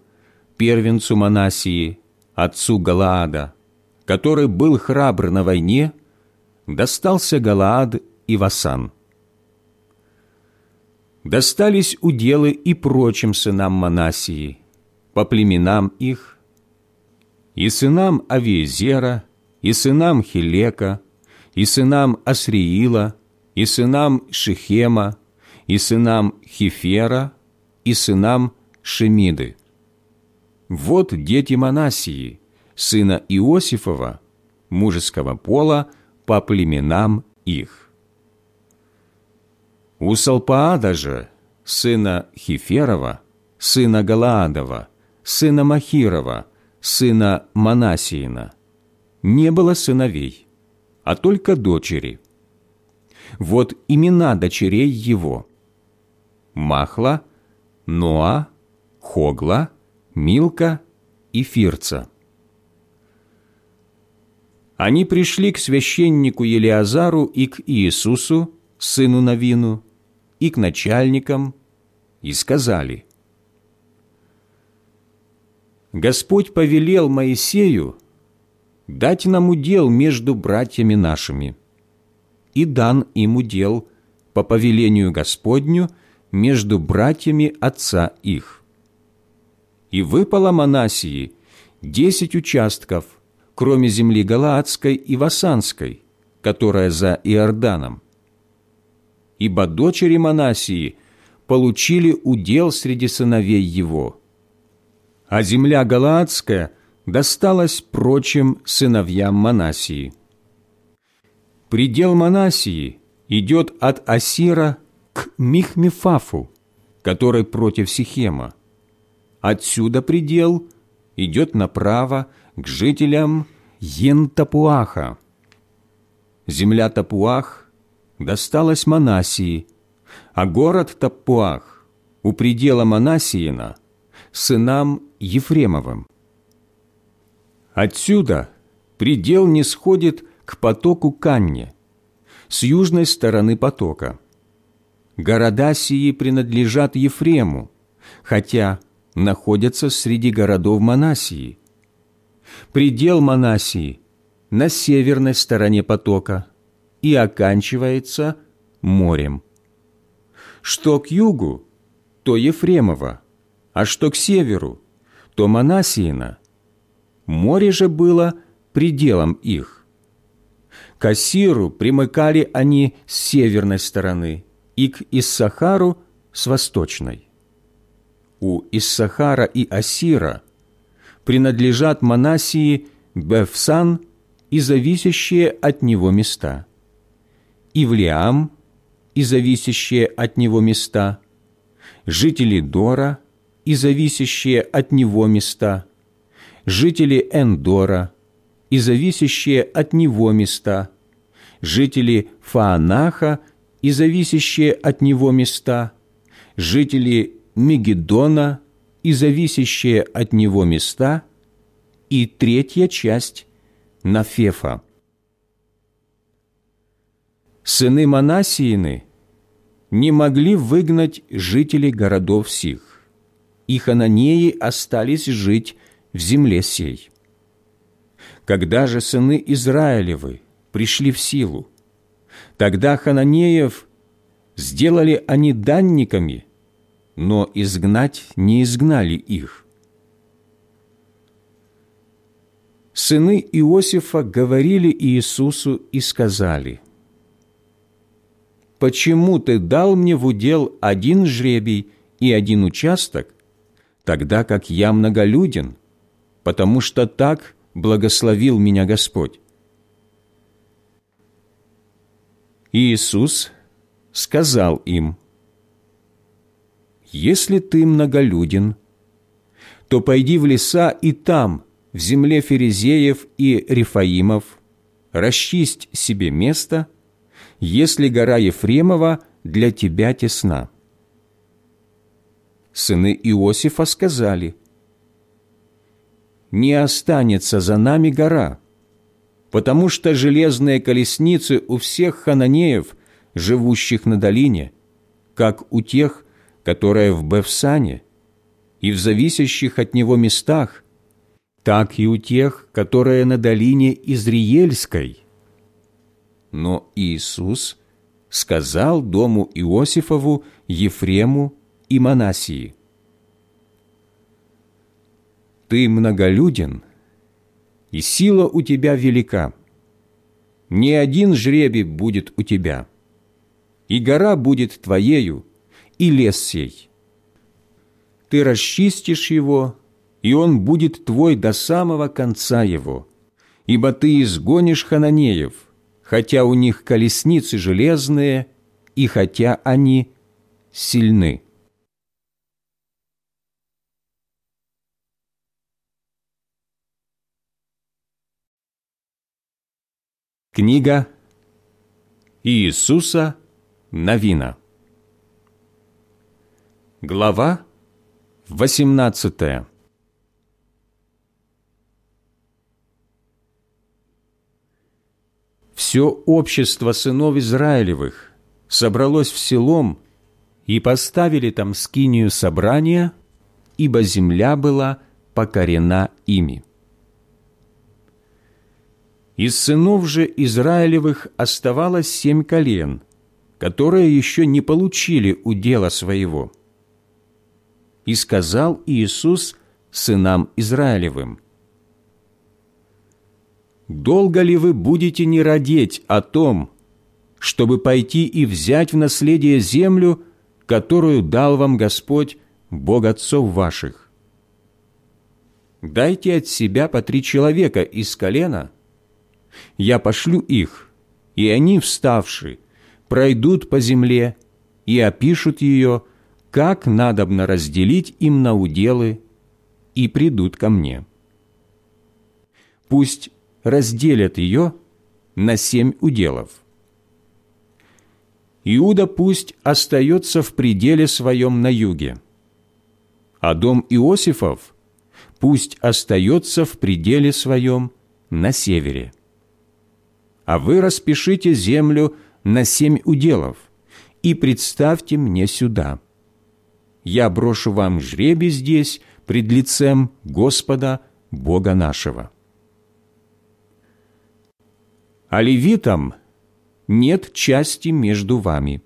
первенцу Манасии, отцу Галаада, который был храбр на войне, достался Галаад и Васан. Достались уделы и прочим сынам Манасии, по племенам их, и сынам Авиезера, и сынам Хилека, и сынам Асриила, и сынам Шихема, и сынам Хифера, и сынам Шемиды. Вот дети Манасии, сына Иосифова, мужеского пола, по племенам их. У Салпаада же, сына Хиферова, сына Галаадова, сына Махирова, сына Манасиина, не было сыновей, а только дочери. Вот имена дочерей его – Махла, Ноа, Хогла, Милка и Фирца. Они пришли к священнику Елиазару и к Иисусу, сыну Навину, и к начальникам, и сказали, «Господь повелел Моисею дать нам удел между братьями нашими, и дан им удел по повелению Господню между братьями отца их. И выпало Манасии десять участков кроме земли Галаадской и Васанской, которая за Иорданом. Ибо дочери Манасии получили удел среди сыновей его, а земля Галаадская досталась прочим сыновьям Манасии. Предел Манасии идет от Асира к Михмефафу, который против Сихема. Отсюда предел идет направо к жителям Ентапуаха. Земля Тапуах досталась Манасии, а город Тапуах у предела Манасиина сынам Ефремовым. Отсюда предел не сходит к потоку Канне, с южной стороны потока. Города сии принадлежат Ефрему, хотя находятся среди городов Манасии. Предел Манасии на северной стороне потока и оканчивается морем. Что к югу, то Ефремово, а что к северу, то Манасиина. Море же было пределом их. К Асиру примыкали они с северной стороны и к Иссахару с восточной. У Иссахара и Асира принадлежат Манасии Бефсан и зависящие от него места, Ивлеам и зависящие от него места, жители Дора и зависящие от него места, жители Эндора и зависящие от него места, жители Фаанаха и зависящие от него места, жители Мегедона и зависящие от него места, и третья часть Нафефа. Сыны Манасиины не могли выгнать жителей городов сих, и хананеи остались жить в земле сей. Когда же сыны Израилевы пришли в силу, тогда хананеев сделали они данниками, но изгнать не изгнали их. Сыны Иосифа говорили Иисусу и сказали, «Почему ты дал мне в удел один жребий и один участок, тогда как я многолюден, потому что так благословил меня Господь. Иисус сказал им, «Если ты многолюден, то пойди в леса и там, в земле Ферезеев и Рифаимов, расчисть себе место, если гора Ефремова для тебя тесна» сыны Иосифа сказали, «Не останется за нами гора, потому что железные колесницы у всех хананеев, живущих на долине, как у тех, которые в Бевсане, и в зависящих от него местах, так и у тех, которые на долине Изриельской». Но Иисус сказал дому Иосифову, Ефрему и Манасии. Ты многолюден, и сила у тебя велика. Ни один жребий будет у тебя, и гора будет твоею, и лес сей. Ты расчистишь его, и он будет твой до самого конца его, ибо ты изгонишь хананеев, хотя у них колесницы железные, и хотя они сильны. Книга Иисуса Новина Глава 18 Все общество сынов Израилевых собралось в селом и поставили там скинию собрания, ибо земля была покорена ими. Из сынов же Израилевых оставалось семь колен, которые еще не получили удела своего. И сказал Иисус сынам Израилевым, долго ли вы будете не родить о том, чтобы пойти и взять в наследие землю, которую дал вам Господь, Бог отцов ваших? Дайте от себя по три человека из колена, я пошлю их, и они, вставши, пройдут по земле и опишут ее, как надобно разделить им на уделы, и придут ко мне. Пусть разделят ее на семь уделов. Иуда пусть остается в пределе своем на юге, а дом Иосифов пусть остается в пределе своем на севере. А вы распишите землю на семь уделов и представьте мне сюда. Я брошу вам жребий здесь пред лицем Господа, Бога нашего. А левитам нет части между вами,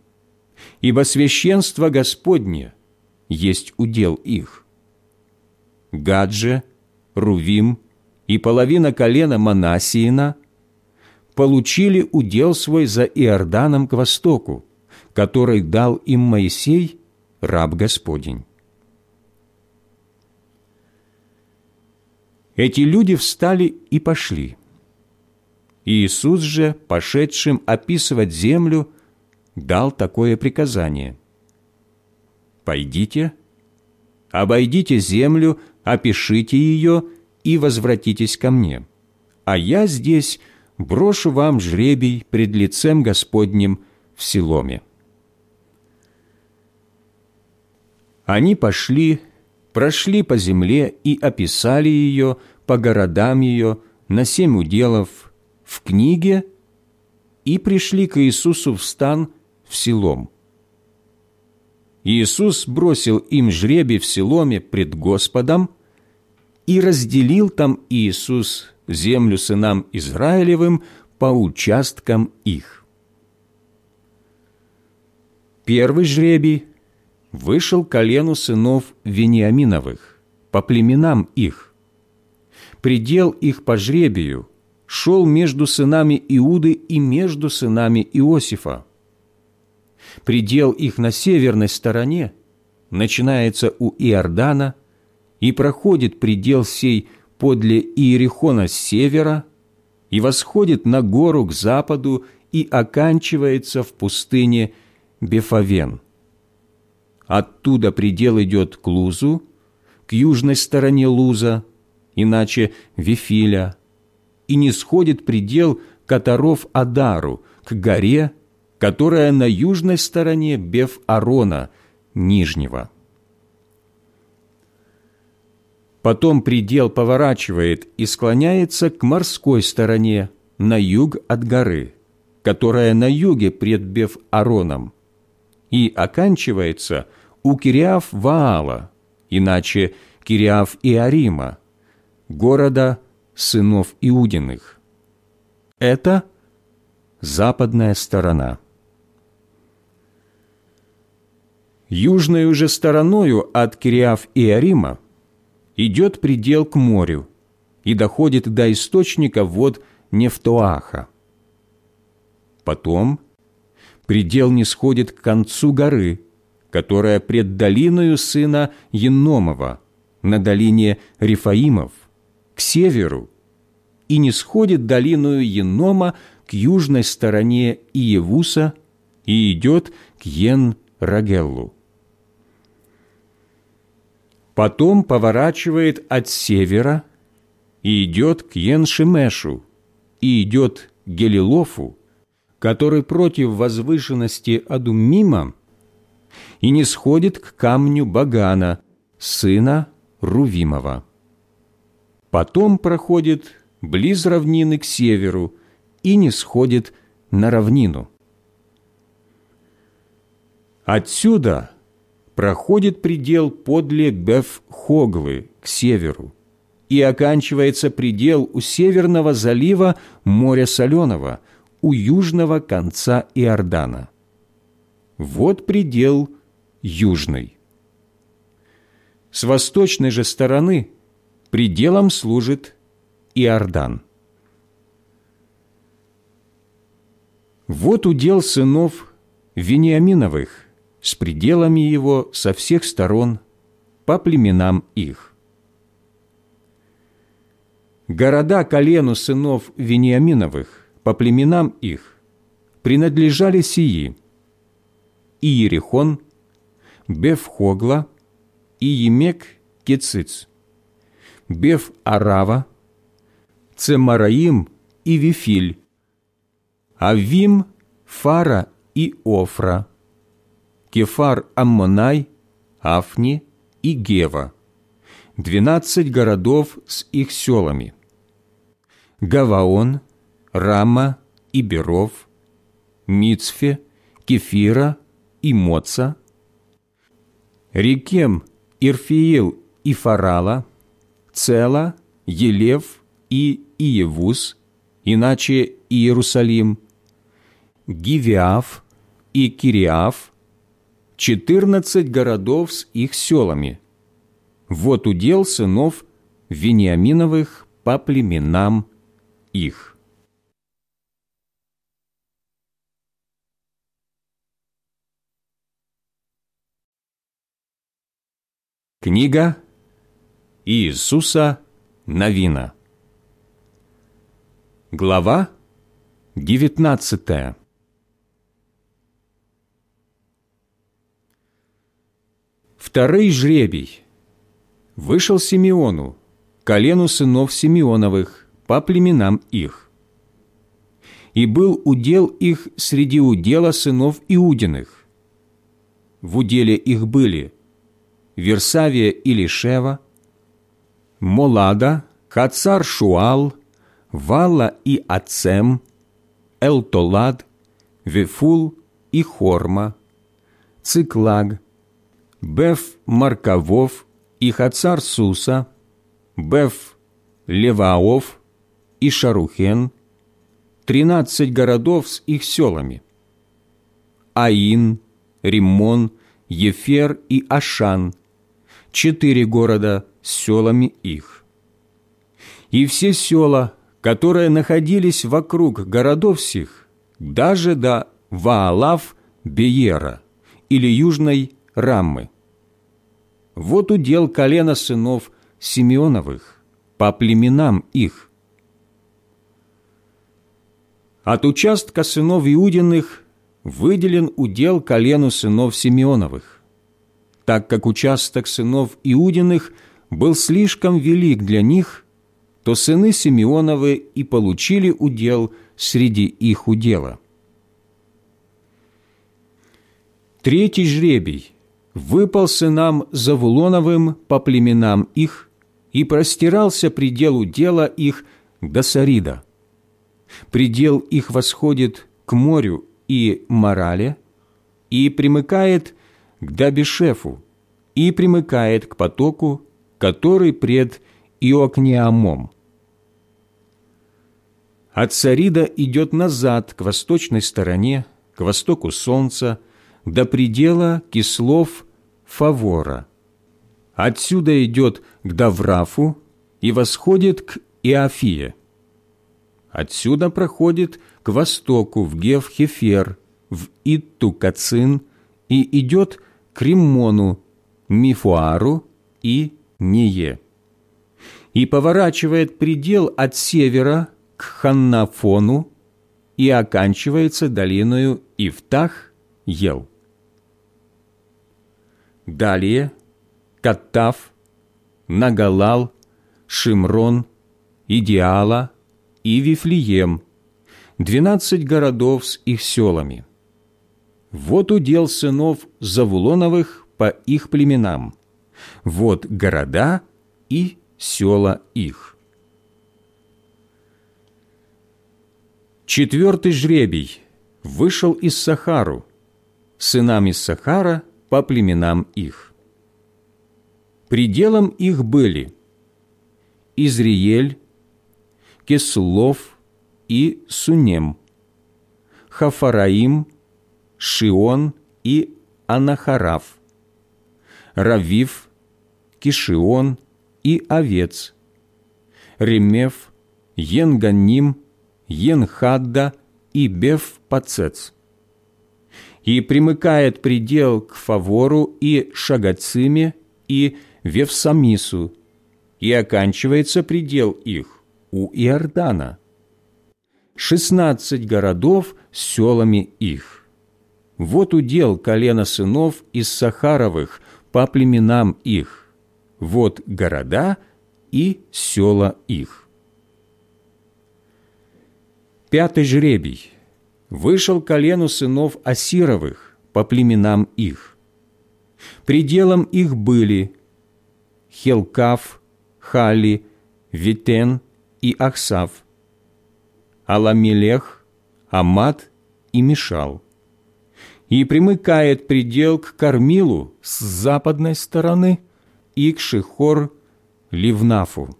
ибо священство Господне есть удел их. Гадже, Рувим и половина колена Манасиина получили удел свой за Иорданом к востоку, который дал им Моисей, раб Господень. Эти люди встали и пошли. Иисус же, пошедшим описывать землю, дал такое приказание. «Пойдите, обойдите землю, опишите ее и возвратитесь ко мне, а я здесь брошу вам жребий пред лицем Господним в Силоме». Они пошли, прошли по земле и описали ее по городам ее на семь уделов в книге и пришли к Иисусу в стан в Силом. Иисус бросил им жребий в Силоме пред Господом, и разделил там Иисус землю сынам Израилевым по участкам их. Первый жребий вышел колену сынов Вениаминовых, по племенам их. Предел их по жребию шел между сынами Иуды и между сынами Иосифа. Предел их на северной стороне начинается у Иордана и проходит предел сей подле Иерихона с севера и восходит на гору к западу и оканчивается в пустыне Бефавен – Оттуда предел идет к Лузу, к южной стороне Луза, иначе Вифиля, и не сходит предел Катаров-Адару, к горе, которая на южной стороне Беф-Арона, Нижнего. Потом предел поворачивает и склоняется к морской стороне, на юг от горы, которая на юге пред Беф-Ароном, и оканчивается – у Кириаф Ваала, иначе Кириаф Иарима, города сынов Иудиных. Это западная сторона. Южной же стороною от Кириаф Иарима идет предел к морю и доходит до источника вод Нефтоаха. Потом предел не сходит к концу горы, которая пред долиною сына Еномова, на долине Рифаимов, к северу, и не сходит долиною Енома к южной стороне Иевуса и идет к Йен-Рагеллу. Потом поворачивает от севера и идет к Йен-Шемешу, и идет к Гелилофу, который против возвышенности Адуммима и не сходит к камню Багана, сына Рувимова. Потом проходит близ равнины к северу и не сходит на равнину. Отсюда проходит предел подле Беф-Хоглы к северу и оканчивается предел у северного залива моря Соленого, у южного конца Иордана. Вот предел южный. С восточной же стороны пределом служит Иордан. Вот удел сынов Вениаминовых с пределами его со всех сторон по племенам их. Города колену сынов Вениаминовых по племенам их принадлежали сии Иерихон, Бефхогла и Емек Кециц, Беф-Арава, Цемараим и Вифиль, Авим, Фара и Офра, Кефар Аммонай, Афни и Гева, двенадцать городов с их селами, Гаваон, Рама и Беров, Мицфе, Кефира и Моца, Рекем, Ирфиил и Фарала, Цела, Елев и Иевус, иначе Иерусалим, Гивиаф и Кириаф, четырнадцать городов с их селами. Вот удел сынов Вениаминовых по племенам их. Книга Иисуса Новина Глава девятнадцатая Второй жребий вышел Симеону, колену сынов Симеоновых, по племенам их. И был удел их среди удела сынов Иудиных. В уделе их были – Версавия или Шева, Молада, Хацар Шуал, Вала и Ацем, Элтолад, Вефул и Хорма, Циклаг, Беф Марковов и Хацар Суса, Беф Леваов и Шарухен, тринадцать городов с их селами, Аин, Риммон, Ефер и Ашан, четыре города с селами их. И все села, которые находились вокруг городов сих, даже до Ваалав Беера или Южной Раммы. Вот удел колена сынов Симеоновых по племенам их. От участка сынов Иудиных выделен удел колену сынов Симеоновых так как участок сынов Иудиных был слишком велик для них, то сыны Симеоновы и получили удел среди их удела. Третий жребий выпал сынам Завулоновым по племенам их, и простирался предел удела их до Сарида. Предел их восходит к морю и Морале и примыкает к Дабишефу и примыкает к потоку, который пред Иокнеамом. От Сарида идет назад к восточной стороне, к востоку солнца, до предела кислов Фавора. Отсюда идет к Даврафу и восходит к Иофие. Отсюда проходит к востоку в Гев-Хефер, в Итту-Кацин и идет к Риммону, Мифуару и Ние. И поворачивает предел от севера к Ханнафону и оканчивается долиною Ифтах-Ел. Далее Каттав, Нагалал, Шимрон, Идеала и Вифлеем, двенадцать городов с их селами – вот удел сынов Завулоновых по их племенам. Вот города и села их. Четвертый жребий вышел из Сахару, сынам из Сахара по племенам их. Пределом их были Изриель, Кеслов и Сунем, Хафараим – Шион и Анахараф, Равив, Кишион и Овец, Ремев, Енганим, Енхадда и Бев-Пацец. И примыкает предел к Фавору и Шагациме и Вевсамису, и оканчивается предел их у Иордана. Шестнадцать городов с селами их. Вот удел колена сынов из Сахаровых по племенам их. Вот города и села их. Пятый жребий. Вышел колену сынов Асировых по племенам их. Пределом их были Хелкав, Хали, Витен и Ахсав, Аламелех, Амат и Мишал. И примыкает предел к Кормилу с западной стороны и к Шихор Ливнафу.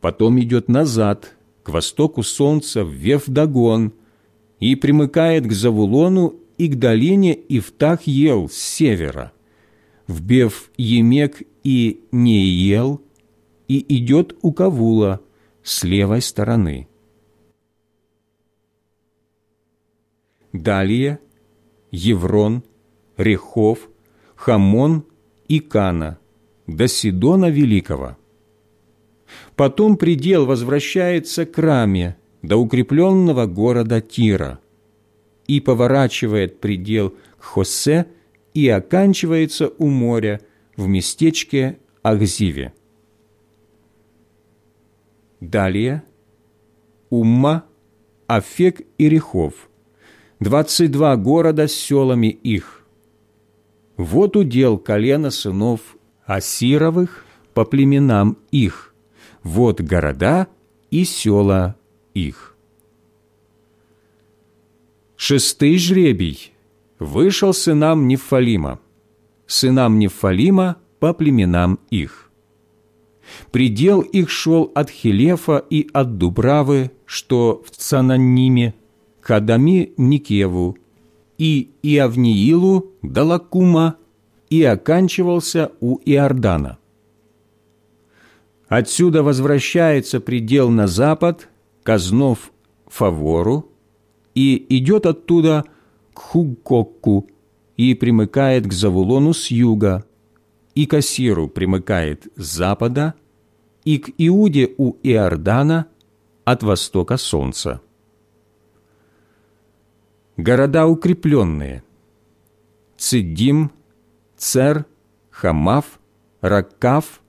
Потом идет назад, к востоку солнца, в Вевдагон, и примыкает к Завулону и к долине Ифтах-Ел с севера, в Бев-Емек и Неел, и идет у Кавула с левой стороны. Далее Еврон, Рехов, Хамон и Кана до Сидона Великого. Потом предел возвращается к Раме, до укрепленного города Тира, и поворачивает предел к Хосе и оканчивается у моря в местечке Ахзиве. Далее Умма, Афек и Рехов, двадцать два города с селами их. Вот удел колена сынов Асировых по племенам их, вот города и села их. Шестый жребий вышел сынам Нефалима, сынам Нефалима по племенам их. Предел их шел от Хилефа и от Дубравы, что в Цананиме, к Адами Никеву, и Иавниилу до Лакума, и оканчивался у Иордана. Отсюда возвращается предел на запад, Казнов Фавору, и идет оттуда к Хугкокку и примыкает к Завулону с юга, и к Асиру примыкает с запада, и к Иуде у Иордана от востока солнца. Города укрепленные – Цидим, Цер, Хамав, Раккав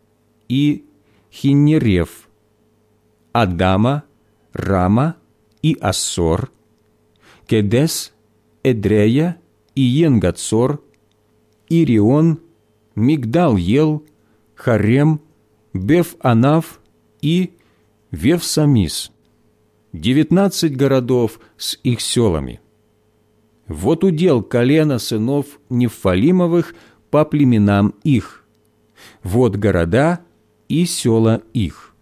и Хиннерев, Адама, Рама и Ассор, Кедес, Эдрея и Енгацор, Ирион, Мигдал-Ел, Харем, Беф-Анаф и Вевсамис, девятнадцать городов с их селами. Вот удел колена сынов Нефалимовых по племенам их. Вот города и села их.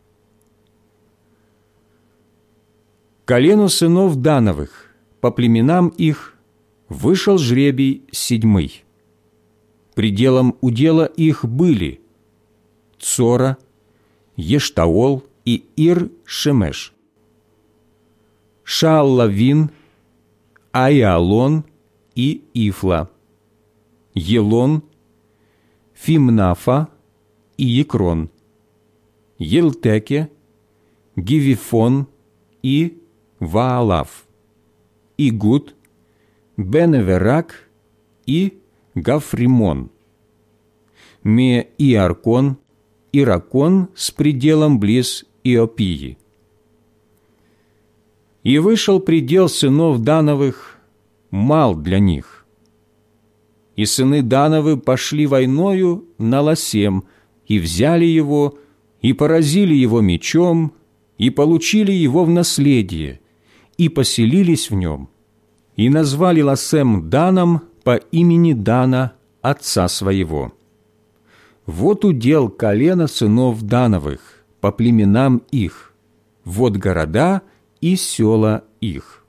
Колену сынов Дановых по племенам их вышел жребий седьмый. Пределом удела их были Цора, Ештаол и Ир-Шемеш. Шааллавин, Айалон и Ифла, Елон, Фимнафа и Екрон, Елтеке, Гивифон и Ваалав, Игут, Беневерак и Гафримон, Ме Иаркон, Иракон с пределом близ Иопии. И вышел предел сынов Дановых мал для них. И сыны Дановы пошли войною на Лосем, и взяли его, и поразили его мечом, и получили его в наследие, и поселились в нем, и назвали Лосем Даном по имени Дана, отца своего. Вот удел колена сынов Дановых по племенам их, вот города и села их.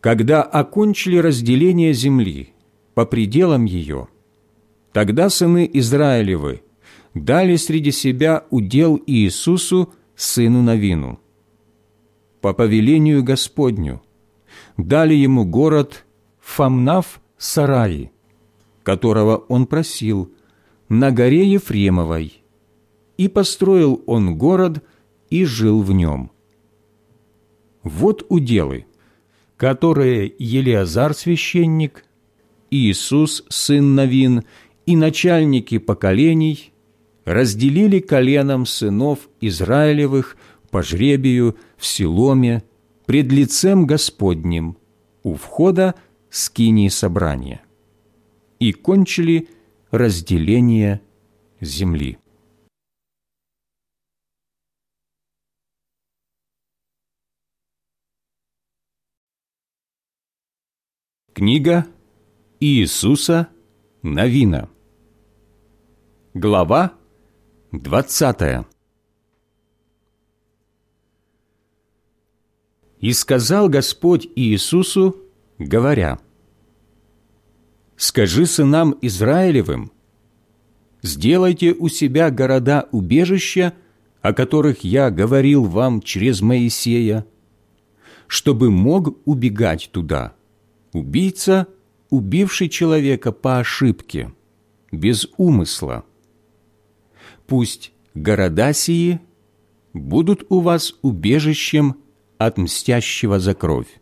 Когда окончили разделение земли по пределам ее, тогда сыны Израилевы дали среди себя удел Иисусу, сыну Навину. по повелению Господню, дали ему город Фамнав Сараи, которого он просил, на горе Ефремовой, и построил он город и жил в нем. Вот уделы, которые Елиазар священник, Иисус сын Новин и начальники поколений разделили коленом сынов Израилевых по жребию в Силоме пред лицем Господним у входа скинии собрания и кончили разделение земли. Книга Иисуса Новина. Глава двадцатая. И сказал Господь Иисусу, говоря, «Скажи сынам Израилевым, сделайте у себя города-убежища, о которых я говорил вам через Моисея, чтобы мог убегать туда» убийца, убивший человека по ошибке, без умысла. Пусть города сии будут у вас убежищем от мстящего за кровь.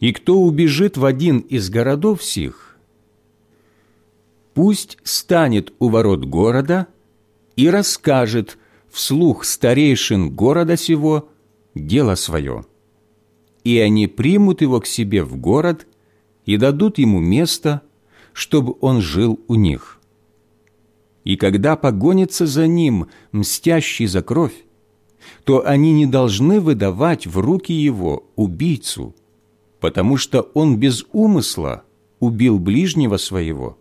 И кто убежит в один из городов сих, пусть станет у ворот города и расскажет вслух старейшин города сего дело свое и они примут его к себе в город и дадут ему место, чтобы он жил у них. И когда погонится за ним мстящий за кровь, то они не должны выдавать в руки его убийцу, потому что он без умысла убил ближнего своего,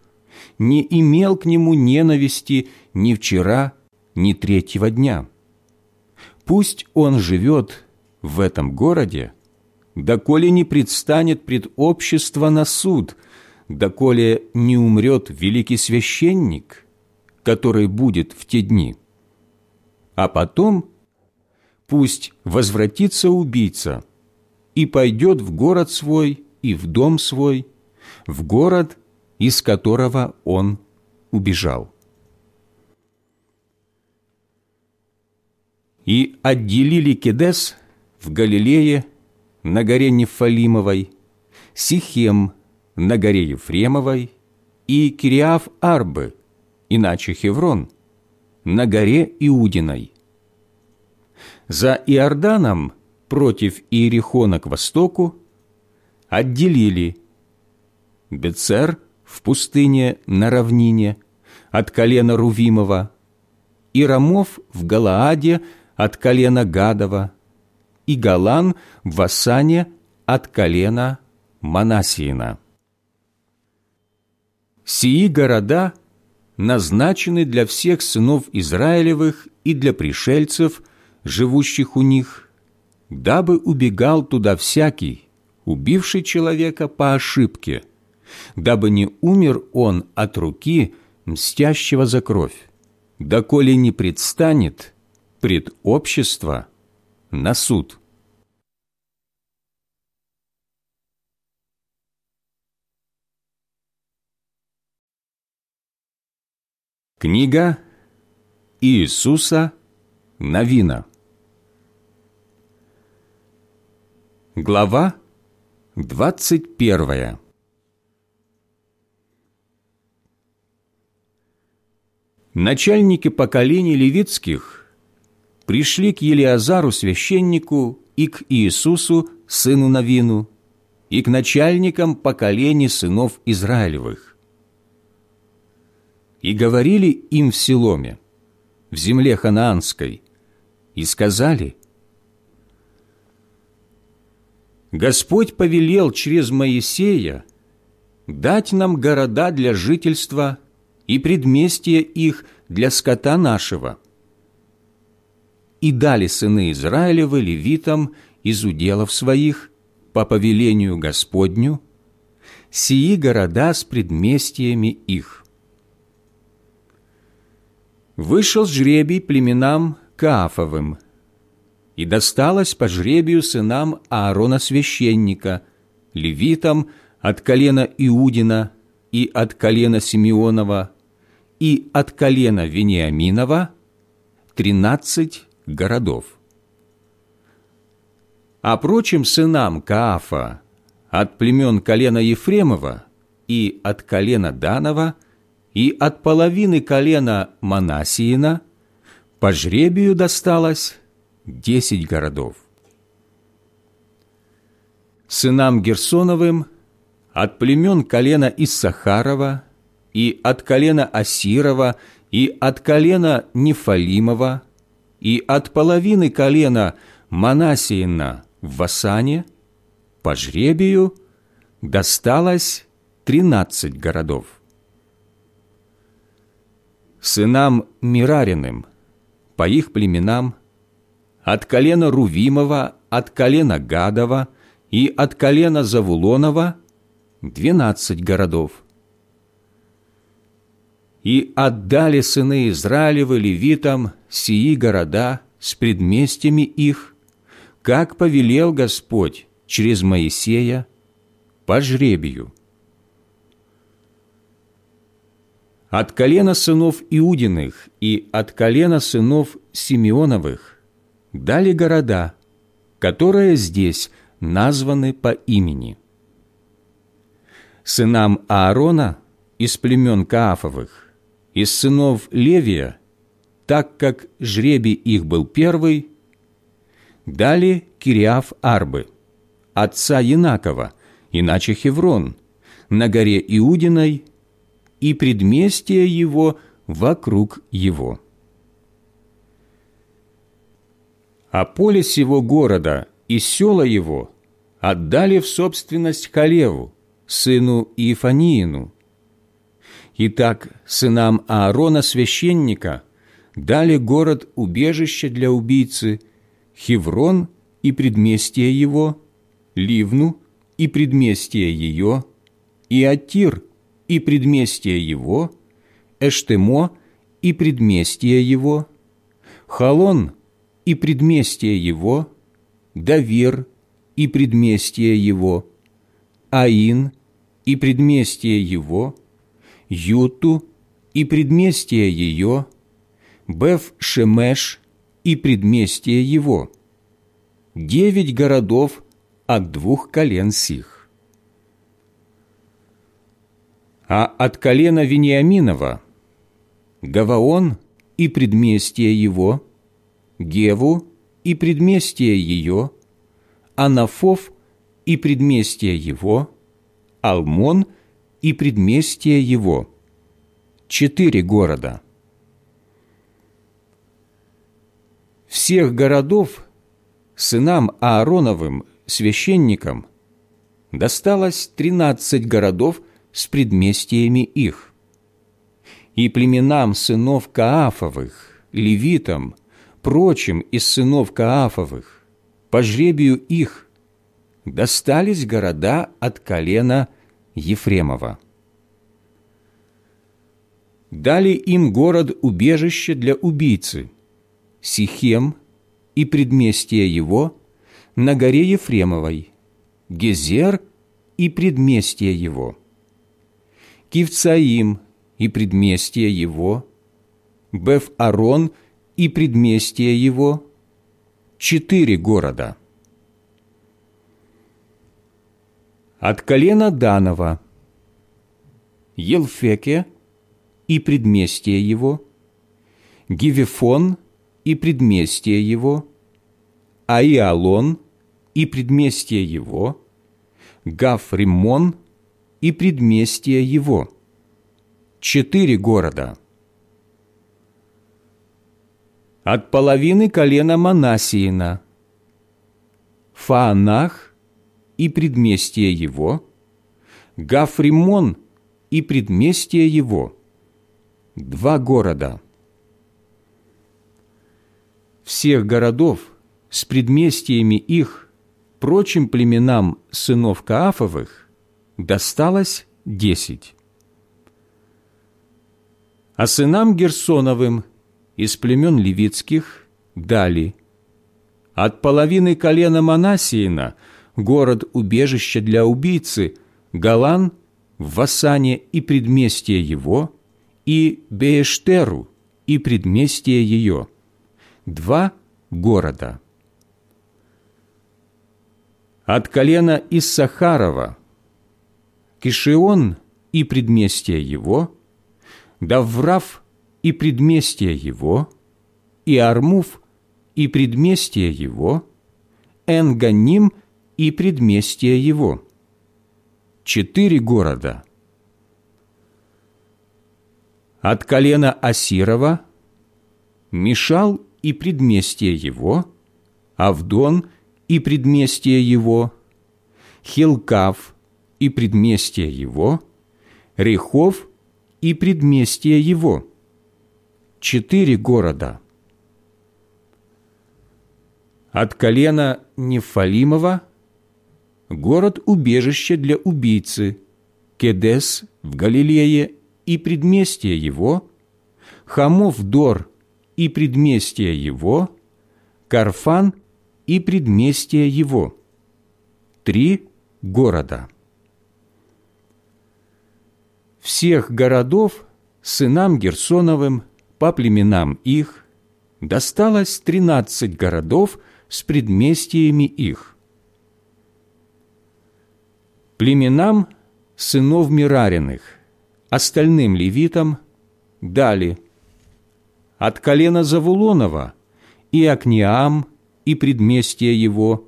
не имел к нему ненависти ни вчера, ни третьего дня. Пусть он живет в этом городе доколе не предстанет пред общество на суд, доколе не умрет великий священник, который будет в те дни. А потом пусть возвратится убийца и пойдет в город свой и в дом свой, в город, из которого он убежал. И отделили Кедес в Галилее на горе Нефалимовой, Сихем на горе Ефремовой и Кириав Арбы, иначе Хеврон, на горе Иудиной. За Иорданом против Иерихона к востоку отделили Бецер в пустыне на равнине от колена Рувимова и Рамов в Галааде от колена Гадова и Галан в Асане от колена Манасиина. Сии города назначены для всех сынов Израилевых и для пришельцев, живущих у них, дабы убегал туда всякий, убивший человека по ошибке, дабы не умер он от руки мстящего за кровь, доколе не предстанет пред общество на суд. Книга Иисуса Новина Глава двадцать первая Начальники поколений левитских пришли к Елиазару священнику и к Иисусу, сыну Новину, и к начальникам поколений сынов Израилевых. И говорили им в Силоме, в земле ханаанской, и сказали, «Господь повелел через Моисея дать нам города для жительства и предместия их для скота нашего» и дали сыны Израилевы левитам из уделов своих по повелению Господню сии города с предместиями их. Вышел жребий племенам Каафовым, и досталось по жребию сынам Аарона священника, левитам от колена Иудина и от колена Симеонова и от колена Вениаминова тринадцать городов. А прочим сынам Каафа от племен колена Ефремова и от колена Данова и от половины колена Манасиина по жребию досталось десять городов. Сынам Герсоновым от племен колена Иссахарова и от колена Асирова и от колена Нефалимова и от половины колена Манасиина в Васане по жребию досталось тринадцать городов. Сынам Мирариным по их племенам от колена Рувимова, от колена Гадова и от колена Завулонова двенадцать городов. И отдали сыны Израилевы левитам сии города с предместьями их, как повелел Господь через Моисея по жребию. От колена сынов Иудиных и от колена сынов Симеоновых дали города, которые здесь названы по имени. Сынам Аарона из племен Каафовых, из сынов Левия, так как жребий их был первый, дали Кириаф Арбы, отца Янакова, иначе Хеврон, на горе Иудиной и предместие его вокруг его. а поле сего города и села его отдали в собственность Халеву, сыну Иефаниину. Итак, сынам Аарона священника дали город-убежище для убийцы, Хеврон и предместие его, Ливну и предместие ее, и Атир и предместие его, Эштемо и предместие его, Халон и предместие его, Давир и предместие его, Аин и предместие его, Юту и предместие ее, Беф-Шемеш и предместие его, девять городов от двух колен сих. А от колена Вениаминова Гаваон и предместие его, Геву и предместие ее, Анафов и предместие его, Алмон и предместие его. Четыре города. Всех городов сынам Аароновым, священникам, досталось тринадцать городов с предместиями их. И племенам сынов Каафовых, левитам – прочим из сынов Каафовых, по жребию их, достались города от колена Ефремова. Дали им город-убежище для убийцы, Сихем и предместие его на горе Ефремовой, Гезер и предместие его, Кивцаим и предместие его, Беф-Арон – и предместие его – четыре города. От колена Данова – Елфеке и предместие его, Гивефон и предместие его, Аиалон и предместие его, Гафримон и предместие его – четыре города – от половины колена Манасиина, Фаанах и предместие его, Гафримон и предместие его, два города. Всех городов с предместиями их прочим племенам сынов Каафовых досталось десять. А сынам Герсоновым – из племен левитских дали От половины колена Манасиина – город-убежище для убийцы, Галан в Васане и предместье его, и Беештеру и предместье ее. Два города. От колена Иссахарова – Кишион и предместье его, Даврав и предместье его, и Армув и предместье его, Энганим и предместье его. Четыре города. От колена Асирова Мишал и предместье его, Авдон и предместье его, Хилкав и предместье его, Рехов и предместье его. Четыре города. От колена Нефалимова город-убежище для убийцы, Кедес в Галилее и предместье его, Хамов-Дор и предместье его, Карфан и предместье его. Три города всех городов сынам Герсоновым по племенам их досталось тринадцать городов с предместьями их. Племенам сынов Мирариных, остальным левитам дали от колена Завулонова и Акниам и предместья его,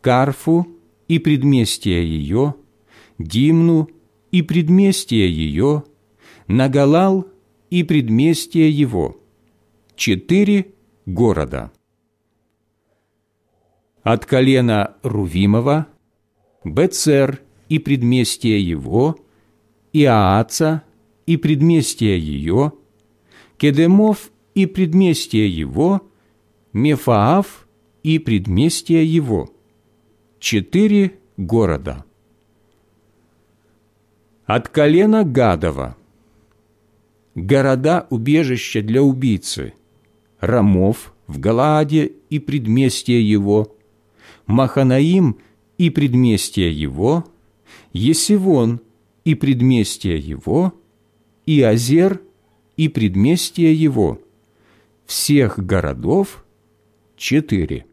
Карфу и предместья ее, Димну и предместье ее, Нагалал и предместье его, четыре города. От колена Рувимова, Бецер и предместье его, Иааца и предместье ее, Кедемов и предместье его, Мефаав и предместье его, четыре города. От колена Гадова, города-убежища для убийцы, Рамов в Галааде и предместье его, Маханаим и предместье его, Есивон и предместье его, и Азер и предместье его, всех городов четыре.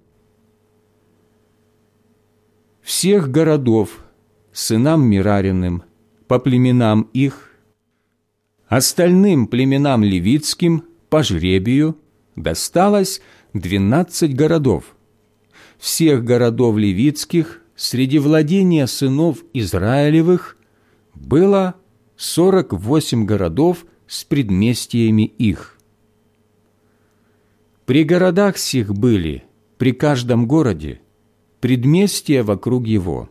Всех городов сынам Мирариным – по племенам их, остальным племенам левитским по жребию досталось двенадцать городов. Всех городов левитских среди владения сынов Израилевых было сорок восемь городов с предместьями их. При городах сих были, при каждом городе, предместья вокруг его.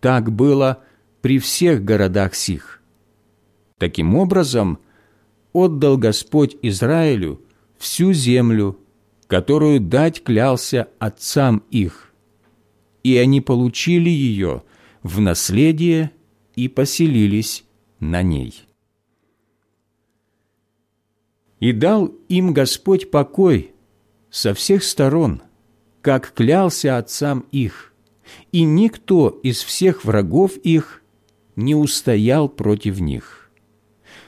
Так было при всех городах сих. Таким образом, отдал Господь Израилю всю землю, которую дать клялся отцам их, и они получили ее в наследие и поселились на ней. И дал им Господь покой со всех сторон, как клялся отцам их, и никто из всех врагов их не устоял против них.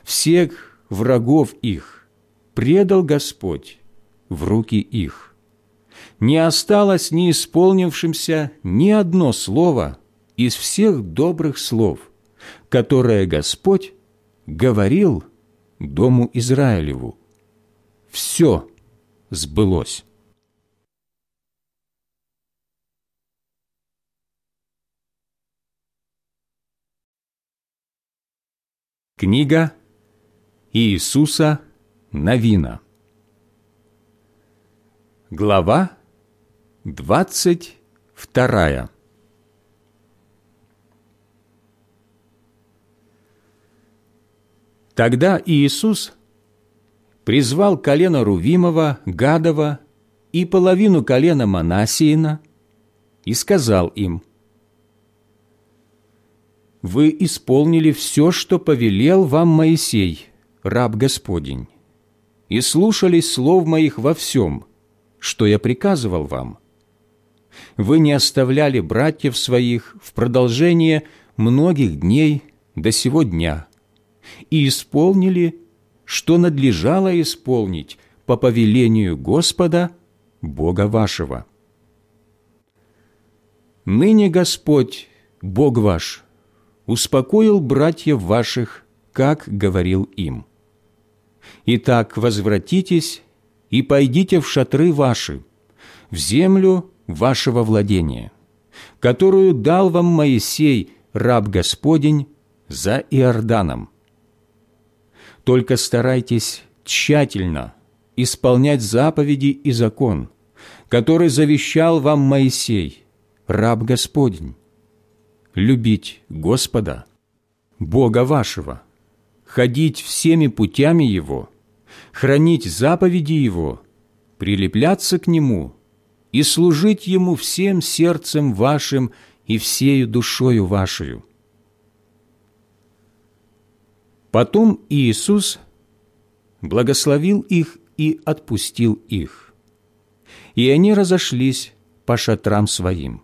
Всех врагов их предал Господь в руки их. Не осталось не исполнившимся ни одно слово из всех добрых слов, которое Господь говорил Дому Израилеву. Все сбылось. Книга Иисуса Новина Глава двадцать вторая Тогда Иисус призвал колено Рувимова, Гадова и половину колена Манасиина и сказал им – вы исполнили все, что повелел вам Моисей, раб Господень, и слушались слов моих во всем, что я приказывал вам. вы не оставляли братьев своих в продолжение многих дней до сего дня и исполнили, что надлежало исполнить по повелению Господа, Бога вашего. Ныне Господь, Бог ваш, успокоил братьев ваших, как говорил им. Итак, возвратитесь и пойдите в шатры ваши, в землю вашего владения, которую дал вам Моисей, раб Господень, за Иорданом. Только старайтесь тщательно исполнять заповеди и закон, который завещал вам Моисей, раб Господень, любить Господа, Бога вашего, ходить всеми путями Его, хранить заповеди Его, прилепляться к Нему и служить Ему всем сердцем вашим и всею душою вашей. Потом Иисус благословил их и отпустил их, и они разошлись по шатрам своим.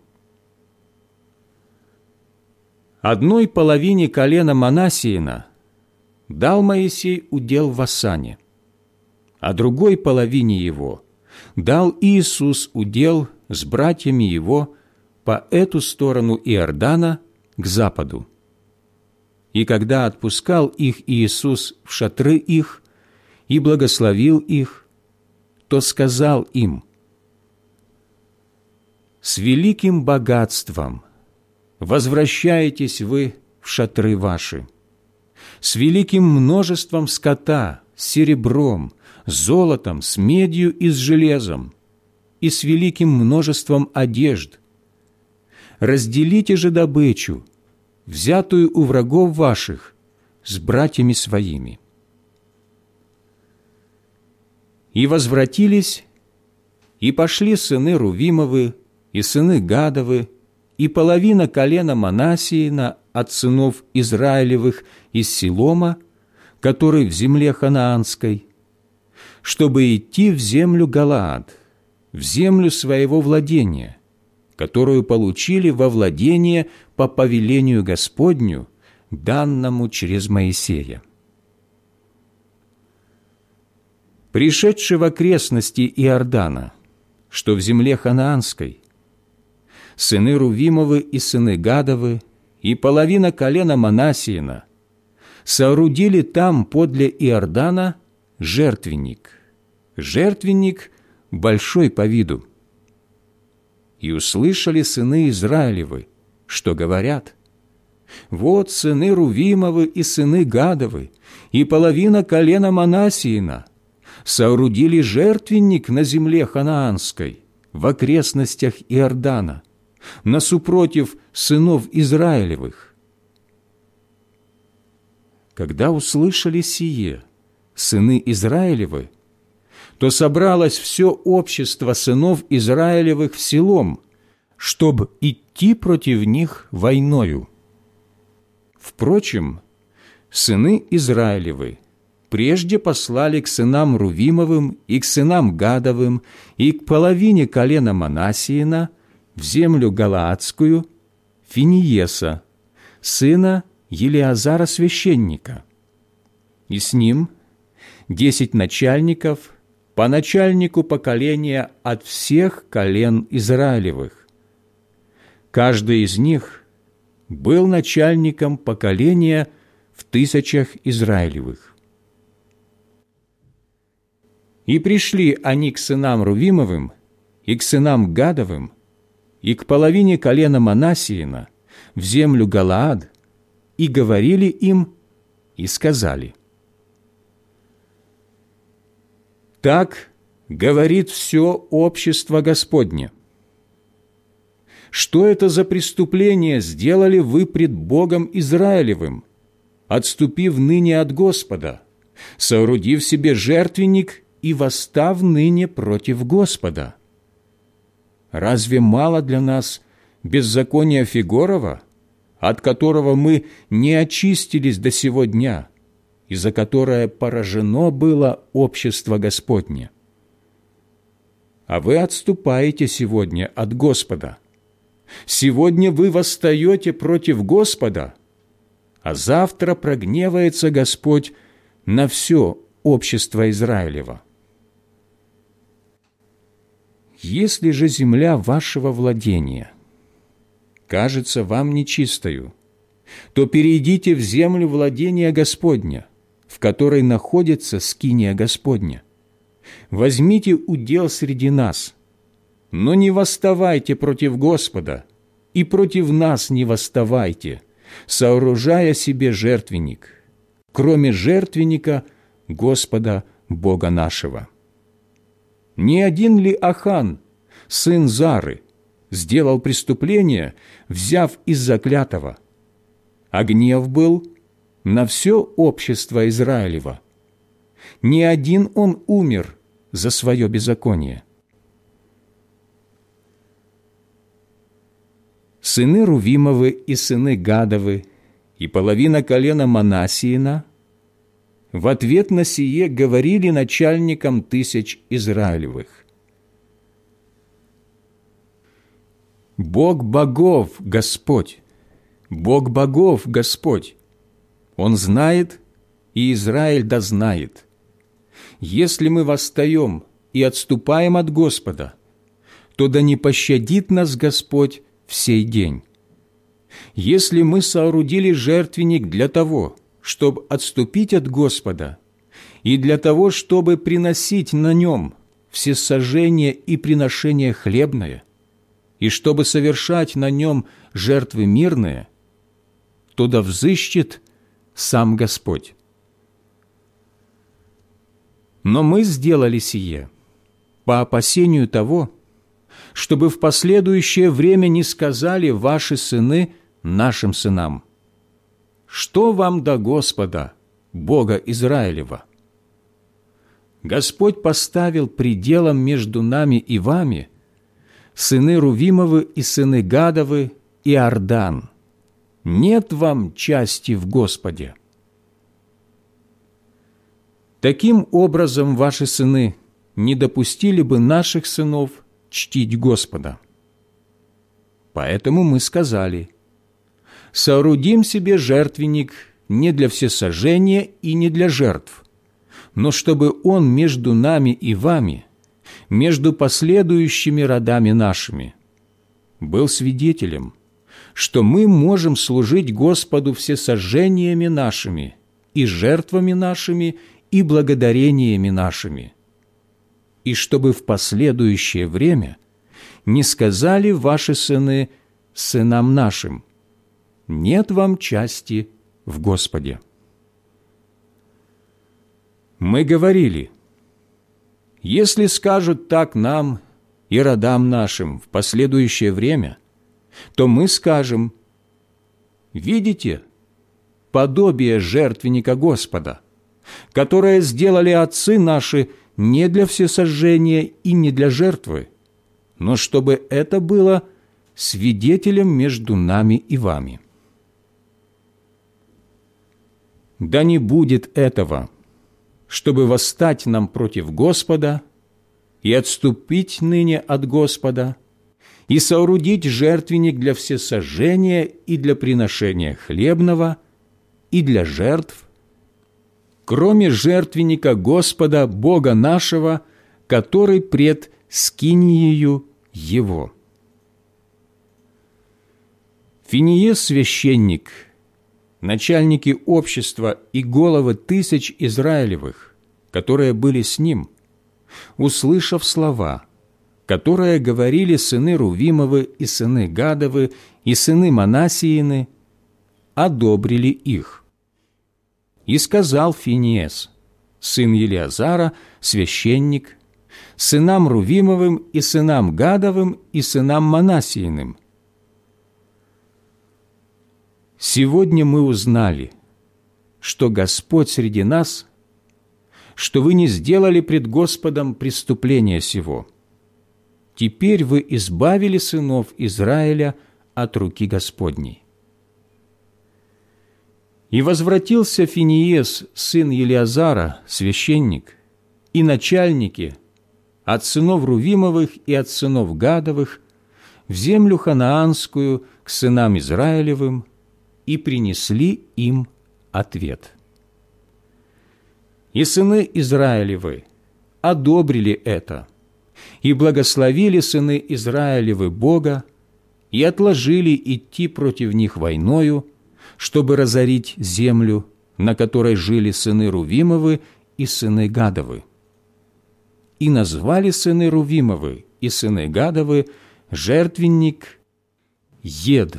Одной половине колена Манасиина дал Моисей удел в Асане, а другой половине его дал Иисус удел с братьями его по эту сторону Иордана к западу. И когда отпускал их Иисус в шатры их и благословил их, то сказал им, «С великим богатством – возвращаетесь вы в шатры ваши. С великим множеством скота, с серебром, с золотом, с медью и с железом, и с великим множеством одежд. Разделите же добычу, взятую у врагов ваших, с братьями своими. И возвратились, и пошли сыны Рувимовы, и сыны Гадовы, и половина колена Манасиина от сынов Израилевых из Силома, который в земле ханаанской, чтобы идти в землю Галаад, в землю своего владения, которую получили во владение по повелению Господню, данному через Моисея. Пришедший в окрестности Иордана, что в земле ханаанской, сыны Рувимовы и сыны Гадовы, и половина колена Манасиина, соорудили там подле Иордана жертвенник, жертвенник большой по виду. И услышали сыны Израилевы, что говорят, «Вот сыны Рувимовы и сыны Гадовы, и половина колена Манасиина соорудили жертвенник на земле ханаанской, в окрестностях Иордана» насупротив сынов Израилевых. Когда услышали сие сыны Израилевы, то собралось все общество сынов Израилевых в селом, чтобы идти против них войною. Впрочем, сыны Израилевы прежде послали к сынам Рувимовым и к сынам Гадовым и к половине колена Манасиина – в землю Галаадскую Финиеса, сына Елиазара священника, и с ним десять начальников по начальнику поколения от всех колен Израилевых. Каждый из них был начальником поколения в тысячах Израилевых. И пришли они к сынам Рувимовым и к сынам Гадовым, и к половине колена Манасиина в землю Галаад, и говорили им, и сказали, «Так говорит все общество Господне. Что это за преступление сделали вы пред Богом Израилевым, отступив ныне от Господа, соорудив себе жертвенник и восстав ныне против Господа?» Разве мало для нас беззакония Фигорова, от которого мы не очистились до сего дня, и за которое поражено было общество Господне? а вы отступаете сегодня от Господа. Сегодня вы восстаете против Господа, а завтра прогневается Господь на все общество Израилева. Если же земля вашего владения кажется вам нечистою, то перейдите в землю владения Господня, которой находится скиния Господня. Возьмите удел среди нас, но не восставайте против Господа, и против нас не восставайте, сооружая себе жертвенник, кроме жертвенника Господа Бога нашего. Не один ли Ахан, сын Зары, сделал преступление, взяв из заклятого? А гнев был на все общество Израилева. Не один он умер за свое беззаконие. Сыны Рувимовы и сыны Гадовы и половина колена Манасиина – в ответ на сие говорили начальникам тысяч Израилевых. Бог богов Господь, Бог богов Господь, Он знает, и Израиль да знает. Если мы восстаем и отступаем от Господа, то да не пощадит нас Господь в сей день. Если мы соорудили жертвенник для того, чтобы отступить от Господа, и для того, чтобы приносить на нем всесожжение и приношение хлебное, и чтобы совершать на нем жертвы мирные, то да взыщет сам Господь. Но мы сделали сие по опасению того, чтобы в последующее время не сказали ваши сыны нашим сынам – что вам до Господа, Бога Израилева? Господь поставил пределом между нами и вами сыны Рувимовы и сыны Гадовы и Ордан. Нет вам части в Господе. Таким образом ваши сыны не допустили бы наших сынов чтить Господа. Поэтому мы сказали – соорудим себе жертвенник не для всесожжения и не для жертв, но чтобы он между нами и вами, между последующими родами нашими, был свидетелем, что мы можем служить Господу всесожжениями нашими и жертвами нашими и благодарениями нашими, и чтобы в последующее время не сказали ваши сыны сынам нашим – нет вам части в Господе. Мы говорили, если скажут так нам и родам нашим в последующее время, то мы скажем, видите, подобие жертвенника Господа, которое сделали отцы наши не для всесожжения и не для жертвы, но чтобы это было свидетелем между нами и вами. Да не будет этого, чтобы восстать нам против Господа и отступить ныне от Господа, и соорудить жертвенник для всесожжения и для приношения хлебного, и для жертв, кроме жертвенника Господа, Бога нашего, который пред скиниею Его. Финиес священник – начальники общества и головы тысяч Израилевых, которые были с ним, услышав слова, которые говорили сыны Рувимовы и сыны Гадовы и сыны Манасиины, одобрили их. И сказал Финиес, сын Елиазара, священник, сынам Рувимовым и сынам Гадовым и сынам Манасииным – Сегодня мы узнали, что Господь среди нас, что вы не сделали пред Господом преступления сего. Теперь вы избавили сынов Израиля от руки Господней. И возвратился Финиес, сын Елиазара, священник, и начальники, от сынов Рувимовых и от сынов Гадовых в землю ханаанскую к сынам Израилевым и принесли им ответ. И сыны Израилевы одобрили это, и благословили сыны Израилевы Бога, и отложили идти против них войною, чтобы разорить землю, на которой жили сыны Рувимовы и сыны Гадовы. И назвали сыны Рувимовы и сыны Гадовы жертвенник Ед,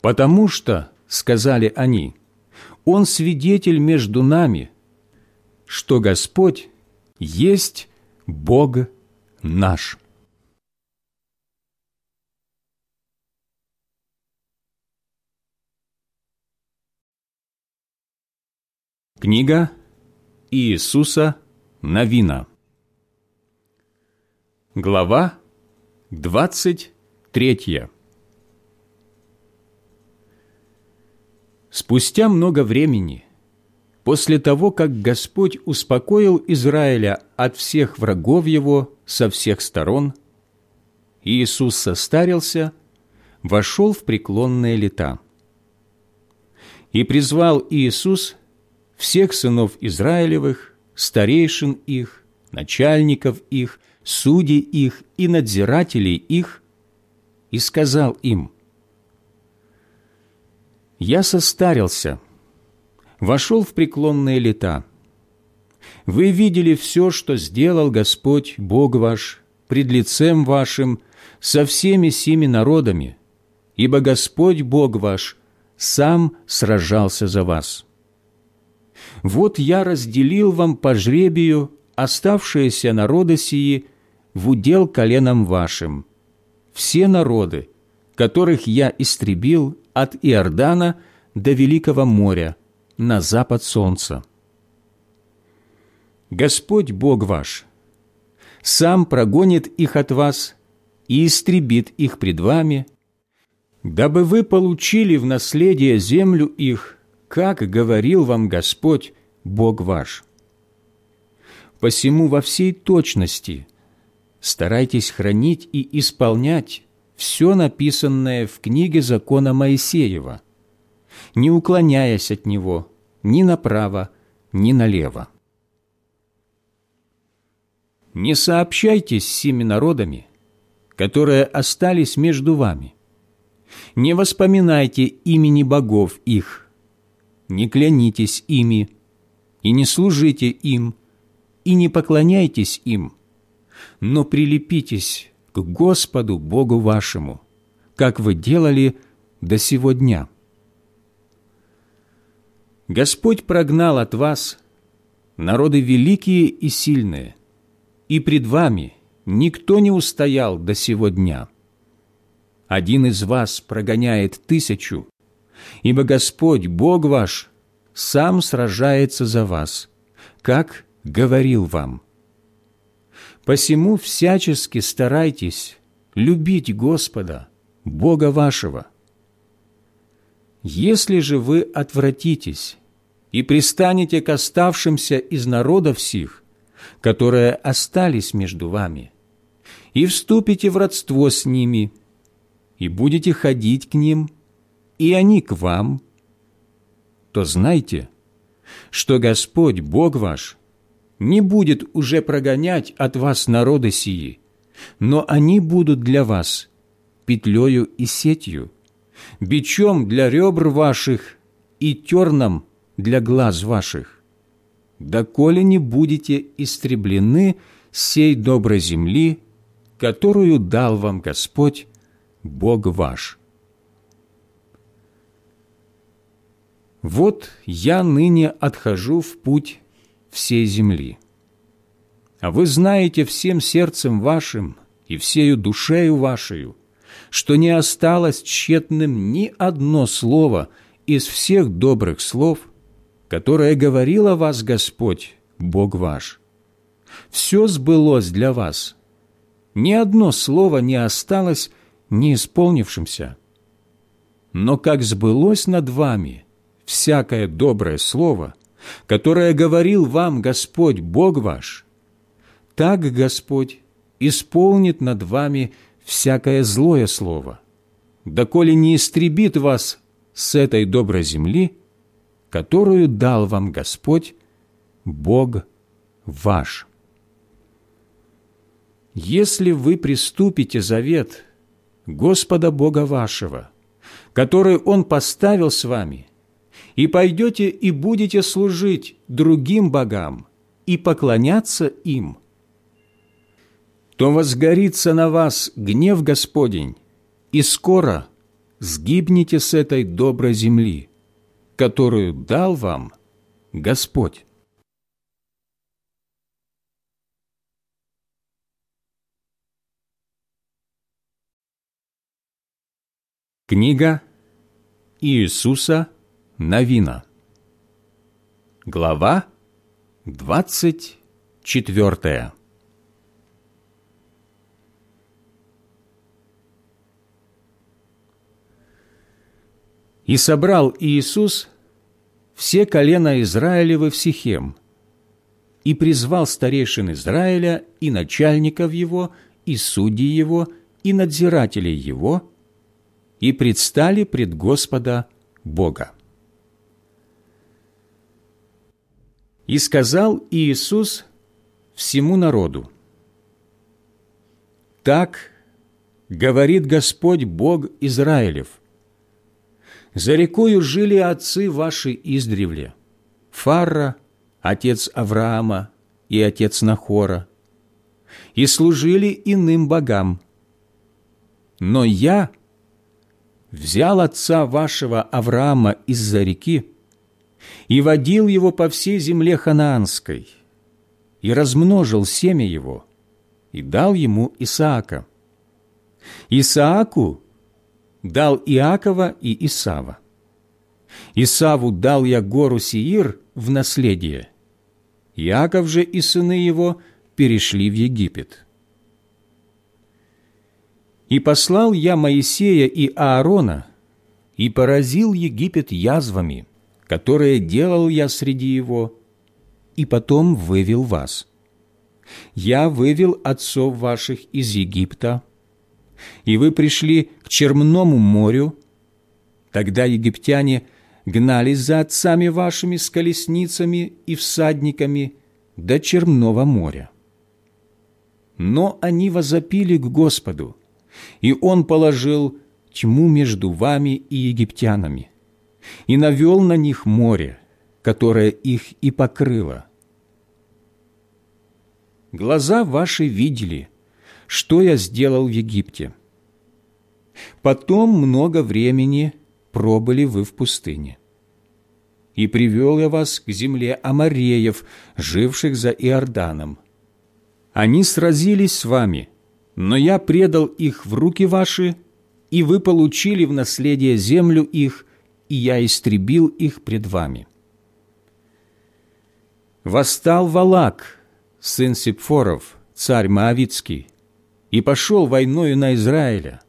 потому что, сказали они, он свидетель между нами, что Господь есть Бог наш. Книга Иисуса Новина Глава двадцать третья Спустя много времени, после того, как Господь успокоил Израиля от всех врагов его со всех сторон, Иисус состарился, вошел в преклонные лета. И призвал Иисус всех сынов Израилевых, старейшин их, начальников их, судей их и надзирателей их, и сказал им, «Я состарился, вошел в преклонные лета. Вы видели все, что сделал Господь, Бог ваш, пред лицем вашим, со всеми семи народами, ибо Господь, Бог ваш, сам сражался за вас» вот я разделил вам по жребию оставшиеся народы сии в удел коленам вашим. Все народы, которых я истребил от Иордана до Великого моря, на запад солнца. Господь Бог ваш сам прогонит их от вас и истребит их пред вами, дабы вы получили в наследие землю их как говорил вам Господь, Бог ваш. Посему во всей точности старайтесь хранить и исполнять все написанное в книге закона Моисеева, не уклоняясь от него ни направо, ни налево. Не сообщайтесь с семи народами, которые остались между вами. Не воспоминайте имени богов их – не клянитесь ими, и не служите им, и не поклоняйтесь им, но прилепитесь к Господу Богу вашему, как вы делали до сего дня. Господь прогнал от вас народы великие и сильные, и пред вами никто не устоял до сего дня. Один из вас прогоняет тысячу, ибо Господь, Бог ваш, сам сражается за вас, как говорил вам. Посему всячески старайтесь любить Господа, Бога вашего. Если же вы отвратитесь и пристанете к оставшимся из народов сих, которые остались между вами, и вступите в родство с ними, и будете ходить к ним – и они к вам, то знайте, что Господь, Бог ваш, не будет уже прогонять от вас народы сии, но они будут для вас петлею и сетью, бичом для ребр ваших и терном для глаз ваших, доколе не будете истреблены сей доброй земли, которую дал вам Господь, Бог ваш». «Вот я ныне отхожу в путь всей земли. А вы знаете всем сердцем вашим и всею душею вашею, что не осталось тщетным ни одно слово из всех добрых слов, которое говорил о вас Господь, Бог ваш. Все сбылось для вас. Ни одно слово не осталось не исполнившимся. Но как сбылось над вами – всякое доброе слово, которое говорил вам Господь Бог ваш, так Господь исполнит над вами всякое злое слово, доколе не истребит вас с этой доброй земли, которую дал вам Господь, Бог ваш. Если вы приступите завет Господа Бога вашего, который Он поставил с вами, и пойдете и будете служить другим богам и поклоняться им, то возгорится на вас гнев Господень, и скоро сгибнете с этой доброй земли, которую дал вам Господь. Книга Иисуса Новина Глава двадцать четвертая И собрал Иисус все колена Израилевы в Сихем, и призвал старейшин Израиля и начальников его, и судей его, и надзирателей его, и предстали пред Господа Бога. И сказал Иисус всему народу, «Так говорит Господь Бог Израилев – за рекою жили отцы ваши издревле, Фарра, отец Авраама и отец Нахора, и служили иным богам. Но я взял отца вашего Авраама из-за реки и водил его по всей земле ханаанской, и размножил семя его, и дал ему Исаака. Исааку дал Иакова и Исава. Исаву дал я гору Сиир в наследие. Иаков же и сыны его перешли в Египет. И послал я Моисея и Аарона, и поразил Египет язвами, которые делал я среди его, и потом вывел вас. Я вывел отцов ваших из Египта, и вы пришли к Черному морю, тогда египтяне гнались за отцами вашими с колесницами и всадниками до Черного моря. Но они возопили к Господу, и Он положил тьму между вами и египтянами, и навел на них море, которое их и покрыло. Глаза ваши видели – что я сделал в Египте. Потом много времени пробыли вы в пустыне. И привел я вас к земле Амареев, живших за Иорданом. Они сразились с вами, но я предал их в руки ваши, и вы получили в наследие землю их, и я истребил их пред вами. Восстал Валак, сын Сипфоров, царь Моавицкий, и пошел войною на Израиля,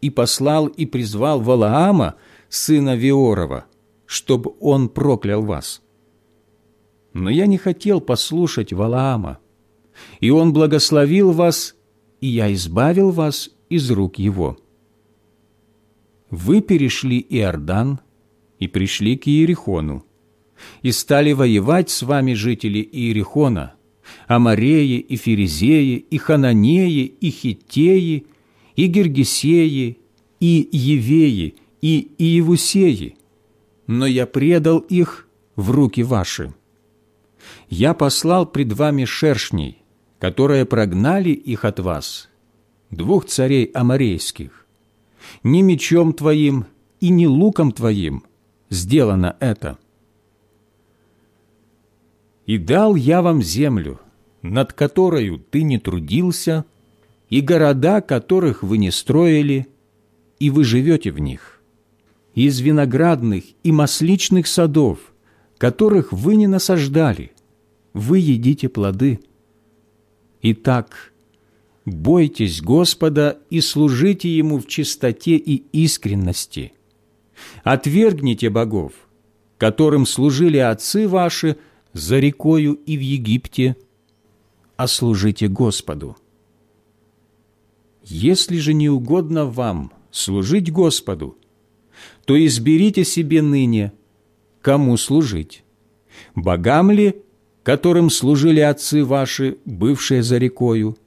и послал и призвал Валаама, сына Виорова, чтобы он проклял вас. Но я не хотел послушать Валаама, и он благословил вас, и я избавил вас из рук его. Вы перешли Иордан и пришли к Иерихону, и стали воевать с вами жители Иерихона – Амареи и Ферезеи, и Хананеи, и Хитеи, и Гергесеи, и Евеи, и Иевусеи, но я предал их в руки ваши. Я послал пред вами шершней, которые прогнали их от вас, двух царей амарейских. Ни мечом твоим и ни луком твоим сделано это. И дал я вам землю, над которою ты не трудился, и города, которых вы не строили, и вы живете в них, из виноградных и масличных садов, которых вы не насаждали, вы едите плоды. Итак, бойтесь Господа и служите Ему в чистоте и искренности. Отвергните богов, которым служили отцы ваши за рекою и в Египте – а служите Господу. Если же не угодно вам служить Господу, то изберите себе ныне, кому служить, богам ли, которым служили отцы ваши, бывшие за рекою,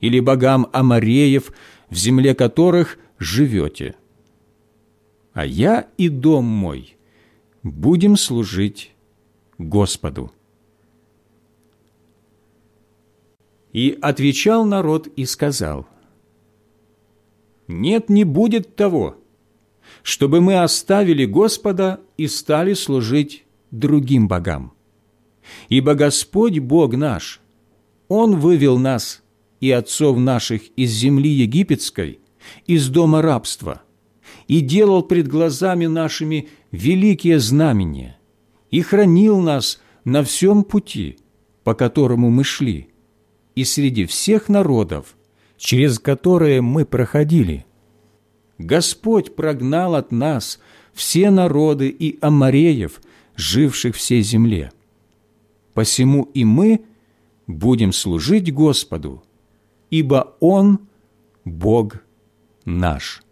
или богам Амареев, в земле которых живете. А я и дом мой будем служить Господу. И отвечал народ и сказал, «Нет, не будет того, чтобы мы оставили Господа и стали служить другим богам. Ибо Господь Бог наш, Он вывел нас и отцов наших из земли египетской, из дома рабства, и делал пред глазами нашими великие знамения, и хранил нас на всем пути, по которому мы шли, и среди всех народов, через которые мы проходили. Господь прогнал от нас все народы и амареев, живших всей земле. Посему и мы будем служить Господу, ибо Он – Бог наш».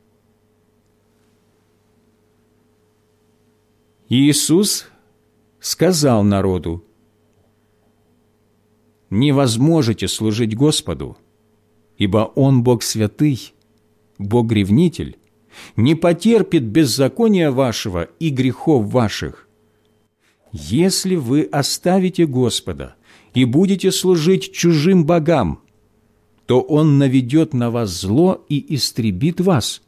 Иисус сказал народу, «Не возможете служить Господу, ибо Он Бог святый, Бог-ревнитель, не потерпит беззакония вашего и грехов ваших. Если вы оставите Господа и будете служить чужим богам, то Он наведет на вас зло и истребит вас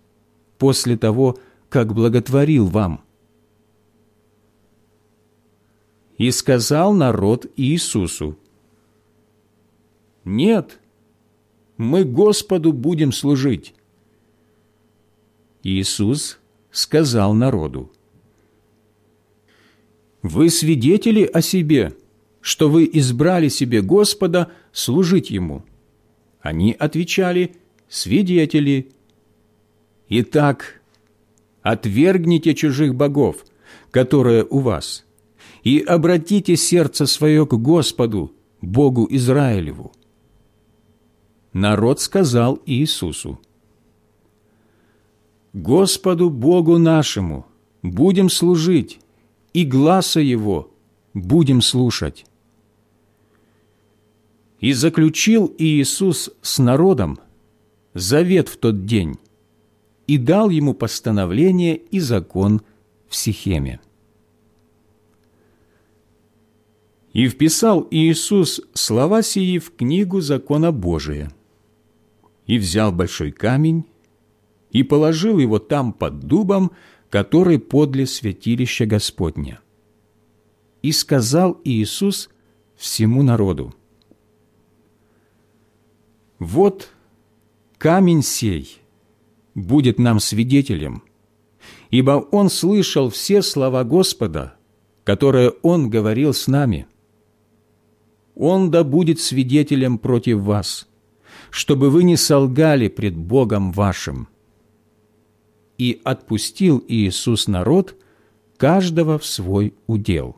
после того, как благотворил вам. И сказал народ Иисусу, «Нет, мы Господу будем служить». Иисус сказал народу, «Вы свидетели о себе, что вы избрали себе Господа служить Ему». Они отвечали, «Свидетели». «Итак, отвергните чужих богов, которые у вас, и обратите сердце свое к Господу, Богу Израилеву». Народ сказал Иисусу, «Господу Богу нашему будем служить, и гласа Его будем слушать». И заключил Иисус с народом завет в тот день и дал ему постановление и закон в Сихеме. И вписал Иисус слова сии в книгу закона Божия, и взял большой камень, и положил его там под дубом, который подле святилища Господня. И сказал Иисус всему народу, вот камень сей будет нам свидетелем, ибо он слышал все слова Господа, которые он говорил с нами. Он да будет свидетелем против вас, чтобы вы не солгали пред Богом вашим. И отпустил Иисус народ, каждого в свой удел.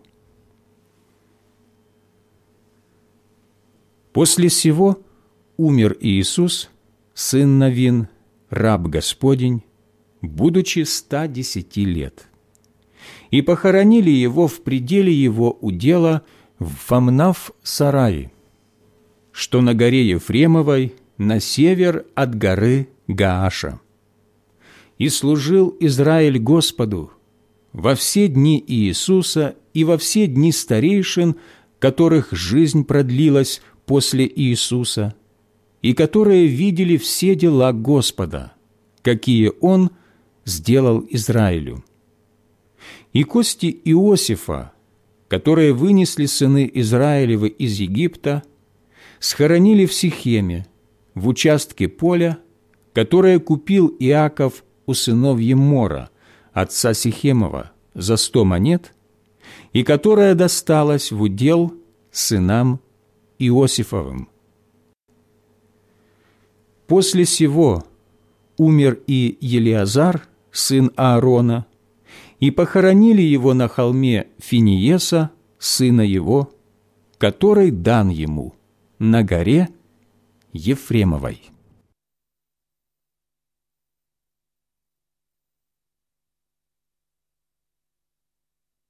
После сего – умер Иисус, сын Навин, раб Господень, будучи ста десяти лет. И похоронили его в пределе его удела в Фамнав-Сарае, что на горе Ефремовой, на север от горы Гааша. И служил Израиль Господу во все дни Иисуса и во все дни старейшин, которых жизнь продлилась после Иисуса – и которые видели все дела Господа, какие Он сделал Израилю. И кости Иосифа, которые вынесли сыны Израилевы из Египта, схоронили в Сихеме, в участке поля, которое купил Иаков у сынов Емора, отца Сихемова, за сто монет, и которое досталось в удел сынам Иосифовым. После сего умер и Елиазар, сын Аарона, и похоронили его на холме Финиеса, сына его, который дан ему на горе Ефремовой.